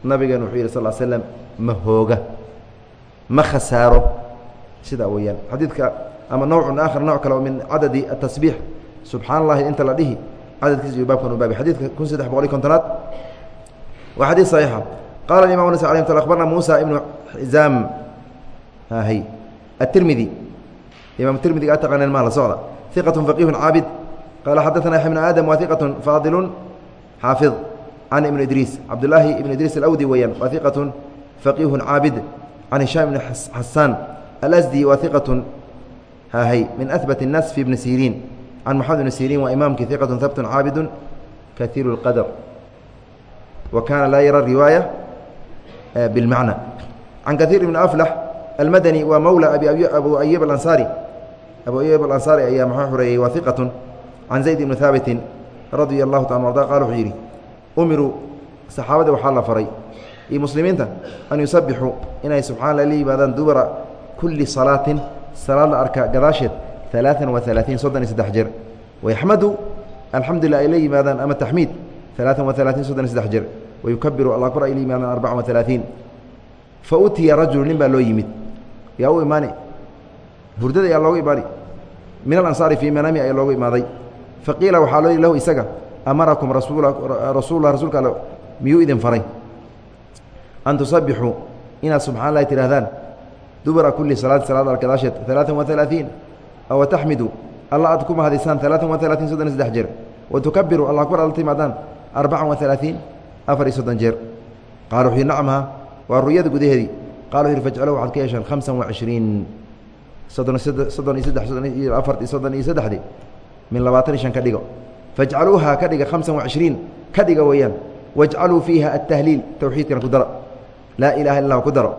A: nabigan wuxuu yidhi sal slam ma hooga ma khasaaro sidaa weeyaan xadiidka ama nowcun aakhar nooc kale oo min cadadi atasbiix subxaan allahi inta la dhihi cadadkiisa iyo baabkan u baabi xadidka kun saddex boqol iyo kontonaad waa xadiid saxiixa qala imam nas alay abarna muusa ibnu xizaam hy atirmidi imam tirmidiga a taqaaneen maa la socda iqat faqiihu caabid qala xadaثna yaxya bn aadam wa iqaة faadilu xaafid can ibn idriis cabdulaahi ibn idriis alawdi weeyaan waa iqaة faqiihu caabid can hishaam ibn xasaan alasdi waa iqaة hahy min ahbat الnaas fi bni siriin can maxamed bn siriin waa imaamkii iqaة habtu caabidu kahiiru اlqadr wa kaana laa yara riwaaya bimacna can kaiir ibn aflax almadani waa mowla abu ayub aansaari abu ayub alansaari ayaa maxaa xoreeyey waa iqatun can zayd ibni haabitin radia allahu ta arda qaal wuxuu yidhi umiruu saxaabadda waxaa la faray iyo muslimiinta an yusabbixuu inay subxaa la la yimaadaan dubara kulli salaatin salaad la arka gadaasheed alaaan wa alaaثiin soddon iyo saddex jeer wayaxmadu alxamdulilah ay la yimaadaan ama taxmiid alaaan wa alaaثiin soddon iyo saddex jeer wayukabiru abar imaami arbca waalaaiin fa utiya rajulu nin baa loo yimid yaa u imaani hurdada ayaa loogu imaani min alansaari fii manami ayaa loogu imaaday fa qiila waxaa loo yidhi lahu isaga amarakum rasuulula rasuulka alle miyuu idin faray an tusabbixuu inaad subxana lahi tidhahdaan dubura kulli salaati salaada gadaasheed alaaan waalaaiin awa taxmidu alla aad ku mahadisaan alaaan waalaaiin soddon i saddex jeer wa tukabbiru alla akbar afar iyo soddon jeer. Qala wuxuu nacamha waa ruyada gudaheedii. Qala wuxu yhi fajcalo waxaad ka yeeshaan hamsa وacishriin soddon iyo saddex soddon iyo afar iyo soddon iyo saddexdii. Min labaatan iyo shan ka dhigo. Fajcaluuha ka dhiga hamsa وacishriin ka dhiga weeyaan. Wajcaluu fiiha atahliil towxiidkana ku daro. Laa ilaha illa ku daro.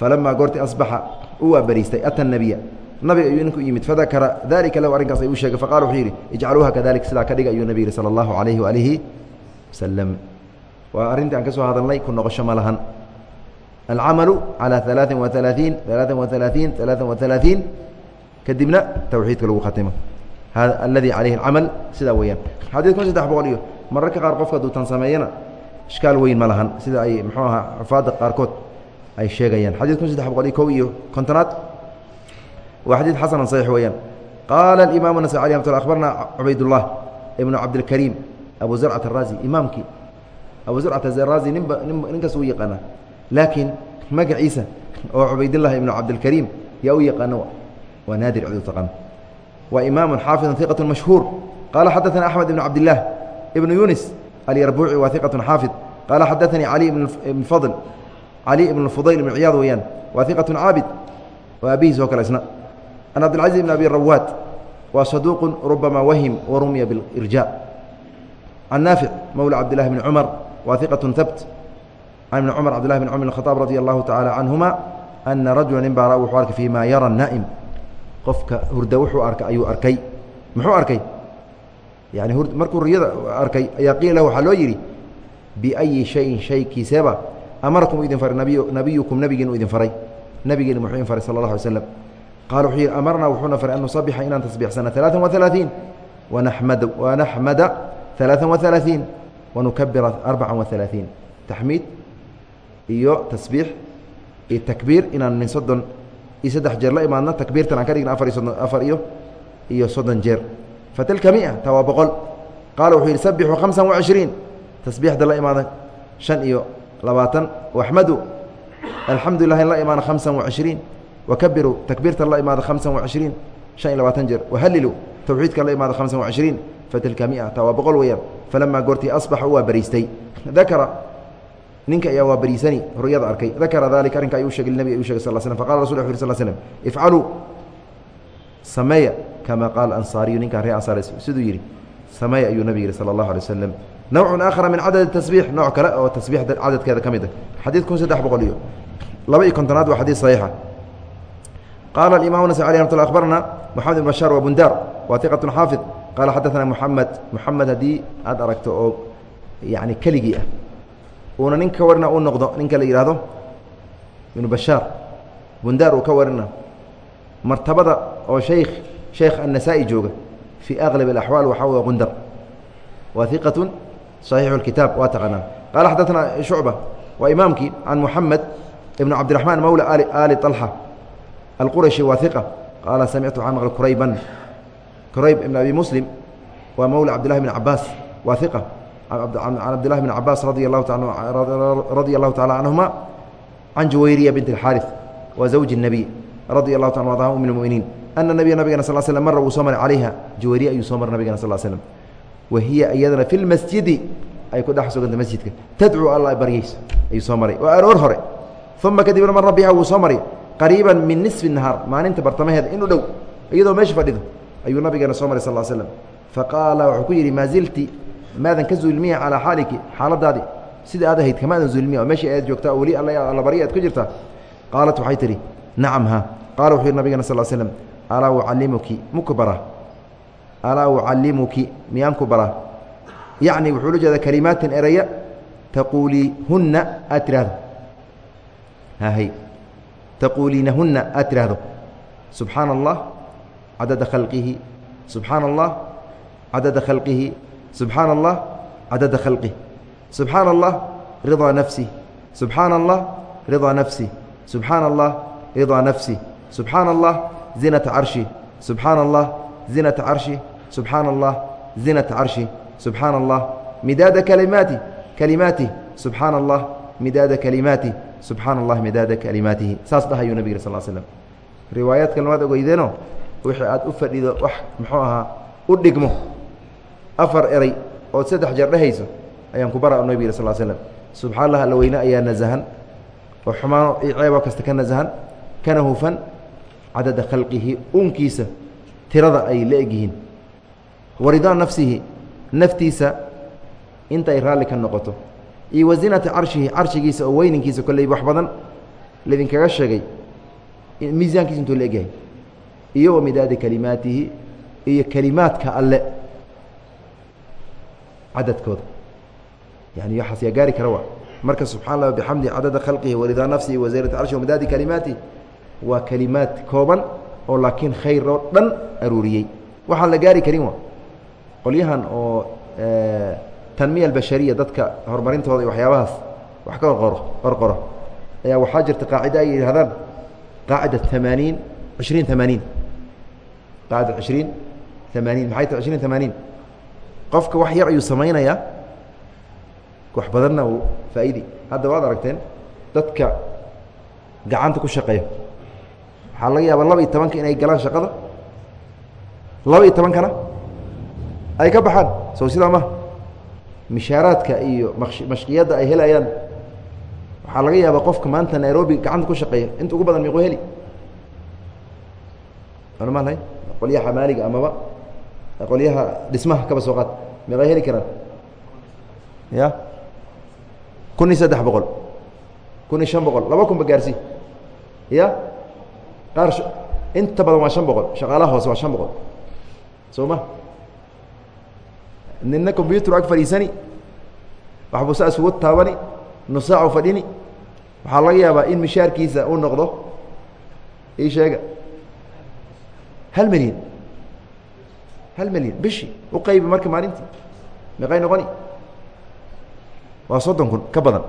A: Falamaa goorti asbaxa u waa ata nabiya. Nabiga ayuu ninku yimid fadakara dalika lahu arrinkaas ay u sheegay. Faqala wuxuu yidhi ijcaluuha kadalik sidaa ka dhiga ayuu nabi yihi sala allahu calayhi waalihi wasalam waa arrintii aan ka soo hadalnay ku noqosho ma lahan alcamalu calى alaaثin wa alaaثiin alaaثan wa alaaثiin alaaثan wa alaaثiin kadibna towxiidka lagu khatimo hada aladi calayhi اcamal sidaa weeyaan xadiid kun saddex boqol iyo mararka qaar qofka duutan sameeyana ishkaal weyn ma lahan sida ay muxuu ahaa xufaadda qaarkood ay sheegayaan xadid kun saddex boqol iyo kow iyo kontonaad waa xadiid xasanan saxiix weeyaan qaala imaamu nasai alي amat abarna cubaydullah ibnu cabdilkariim abu zarcat araazi imaamkii abu zurcata zarazi niba ninkaas u yaqaana laakiin magaciisa oo cubaydillahi ibnu cabdilkariim yaa u yaqaana waa naadir cid u taqaan wa xaafidun iqatu mashhuur. Qaala xadaثana axmed ibn cabdillaah ibnu yunis alyarbuuci waa iqatu xaafid. Qaala xadaanii ali ibn fadl cali ibn fudayl ibn ciyaad weeyaan waa iqatu caabid. Waa abihiis oo kale isna. An cabdilcaziz ibn abi rawaad waa saduuqu rubamaa wahim wa rumiya biاlirjaa can naafic mowla cabdillahi bni cumar waa iqat habt can ibni cumar cabdillahi bn cumar khaaab radi allahu tacaala canhuma ana rajula nin baa wuxuu arkay fii ma yara naa'im qofka hurda wuxuu arkay ayuu arkay. Muxuu arkay? Yani markuu riyada arkay ayaa qiila lahu waxaa loo yidhi biayi shayin shaykiiseeba amarakum idin faray nabiy nabiyukum nabigiinu idin faray. Nabigeenu muxuu idin faray sala allah alay slam qaala wuxuu yidhi amarnaa wuxuuna faray an nusabixa inaan tasbiixsana alaaثiin wanaxmad wanaxmada alaaan wa alaaثiin wanukabira arbaca waalaaiin taxmiid iyo tasbiix iyo takbiir inaan min soddon iyo saddex jeer la imaadna takbiirtan aan ka dhigna afar iyo soddon afar iyo iyo soddon jeer fatilka mia ta waa boqol qaala wuxuu yidhi sabixuu hamsa wacishriin tasbiixda la imaada shan iyo labaatan waxmadu alxamdu lilah in la imaano hamsan wacishriin wakabiruu takbiirtan la imaada hamsan wacishriin shan iyo labaatan jeer wahalilu tawxiidkan la imaada hamsan wacishriin fatilka mia ta waa boqol weeyaan falamaa goortii asbaxa waa bariistay dakara ninka ayaa waa bariisani ruyada arkay dakara dalika arrinka ayuu shegay nabig ayuu shegay sal slm faqala rasul uu sl slm ifcaluu sameeya kama qaala ansaariyu ninkaan ree ansaar siduu yidhi sameeya ayuu nabig yihi sala allahu alay waslem nawcun aakhara min cadad tasbiix nooc kale oo tasbiixda cadadkeeda ka mid ah xadiid kun saddex boqol iyo laba iyo kontonaad waa xadiid saxiixa qaala alimamu nasai alih ramat abarna moxamed ibn bashaar waa bundaar waa iqatun xaafid qaala xadaثana moxamed moxamed haddii aad aragto oo yani keligii ah uuna nin ka warina u noqdo ninka la yidhaahdo ibnu bashaar bundaar uu ka warina martabada oo shaykh sheekh النasaaئي jooga fii أغlب الأحوال waxaa w gundar wa ثiqaة صaحيiح الkitaab waa taqaanaa qaala xadaثna شhucبة waa imaamkii can mحamed ibn cabdiرaحmaan mawlى ali طلحة الquraشhi waa ثiqة qaala samictu waxaa maql qurayban qurayb ibn abi muslim waa mawlى cabdiلlahi بn cabaas waa ثiqة can cabdillahi bn cabaas radi اlahu radia الlahu taعala canهuma can juwayriya bint الxاariث wa zawji النabiy radi الlahu ta adaha um اlmؤminiin ana nabiya nabigana sal sl mara wuu soo maray calayha juwayriya ayuu soo maray nabigana sal slm wa hiya iyadana fi lmasjidi ay ku dhex suganta masjidka tadcuu alla baryayso ayuu soo maray waa aroor hore uma kadibna mara biha wuu soo maray qariiba min nisfi nahaar maalinta bartamaheeda in u dhow iyadoo meesha fadhido ayuu nabigeena soo maray sal slm faqaala wuxuu ku yidhi maa zilti? Maadan ka zuulmiya calaa xaaliki xaaladaadi sida aad ahayd kamaadan zuulmiya oo meeshii aad joogtaa weli alla barya aad ku jirtaa qaalat waxay tidhi nacam ha qaala wuxuu yidhi nabigana sal slm alaa ucallimuki muku bara. Alaa ucallimuki miyaan ku bara. Yacni wuxuu la jeedaa kalimaatin eraya taquuliihunna aad tidhaahdo. Hahay taquuliinahunna aad tidhaahdo. Subxaana allah cadada khalqihi subxaana allah cadada khalqihi subxaana allah cadada khalqih subxaana allah ridaa nafsi subxaana allah ridaa nafsi subxaana allah ridaa nafsi subxaana allah zinata carshi subxaana allah zinata carshi subxaana allah zinata carshi subxaana allah midaada kalimaati kalimaati subxaana allah midaada kalimaati subxaana allahi midaada kalimaatihi saas dhahayuu nabig sal slm riwaayaad kalmaad ogeydeeno wixii aad u fadhido wax muxuu ahaa u dhigmo. Afar eray ood saddex jeer dhehayso ayaan ku bara nabig sal slm subxaa allah alla weyne ayaa nasahan. Oo xumaano iyo ceebo kasta ka nasahan kana hufan cadada khalqihi unkiisa tirada ay la egyihiin. Waridaa nafsihi naftiisa intay raalli ka noqoto. Iyo wazinata carshihi carshigiisa oo weyninkiisa kolley wax badan laydinkaga sheegay. Miisaankiisa intuu la egyahay iyo wa midaadi kalimaatihi iyo kelimaadka alle cadadkooda. Yani waxaas yaa gaari kara waa. Marka subxaa allah bixamdi cadada khalqihi waridaa nafsihi wazinata carshi wamidaadi kalimaatihi waa kelimaad kooban oo laakiin khayr oo dhan aruuriyey. Waxaan la gaari karin wa qolyahan oo tanmiya albashariya dadka horumarintooda iyo waxyaabahaas wax ka qorqoro qorqoro. Ayaa waxaa jirta qaacida ay yidhahdaan qaacida amaaniin cishriin amaaniin qaacida cishriin amaaniin maxay tahay cishriin amaaniin qofka wax yar ayuu samaynayaa wax badanna uu faa'iidi hadda waad aragteen dadka gacanta ku shaqeeya waxaa laga yaabaa laba iyo tobanka inay galaan shaqada laba iyo tobankana ay ka baxaan sow sidaa maha mishaaraadka iyo mashqiyadda ay helayaan waxaa laga yaabaa qofka maanta nairobi gacanta ku shaqeeya inta ugu badan miiquu heli qolyaha xamaaliga amaba qolyaha dhismaha kaba soo qaad. Miiqay heli karaan? Ya? Kun iyo saddex boqol. Kun iyo shan boqol. Laba kun ba gaarsi. Ya? Qaar inta badan waa shan boqol. Shaqaalaha hoose waa shan boqol. Soo ma? Nina combyuter ag fadhiisani waxbuu isugu taabani nusaacu fadhini waxaa laga yaabaa in mishaarkiisa uu noqdo ii sheega hal milyan hal milyan bishi u qaybi marka maalintii. Meeqay noqoni? Waa soddon kun ka badan.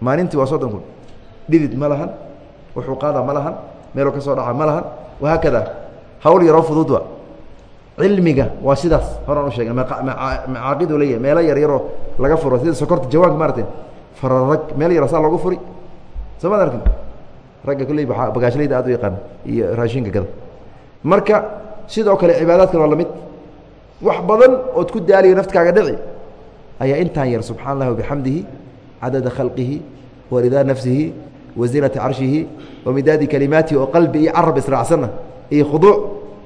A: Maalintii waa soddon kun. Dhidid ma lahan wuxuu qaadaa ma lahan meeluu ka soo dhaca ma lahan. Wahaakada hawl yaroo fudud wa cilmiga waa sidaas horaan u sheegay. Macaaqidu leeyahay. Meelo yar yaroo laga furo. Sida sokorta jawaanka maarate fararag meel yar saa loogu furi. Soo maad arkin? Ragga kulley bagaashlayda aad u yaqaan iyo raashinka gada marka sidoo kale cibaadaadkan waa la mid wax badan ood ku daaliyo naftkaaga dhici ayaa intaan yar subxaan اllahi wabixamdihi cadada khalqihi waridaa nafsihi wazinata carshihi wamidaadi kalimaatihi oo qalbi iyo carab israacsanna iyo khuduuc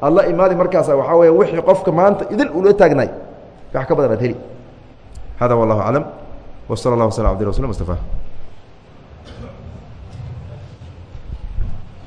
A: alla imaadi markaasa waxaa weya wixii qofka maanta idil ula taagnaay. Wax ka badan aad heli. Hada wallahu aclam w sala اllah waslam abdi rasul mustafaa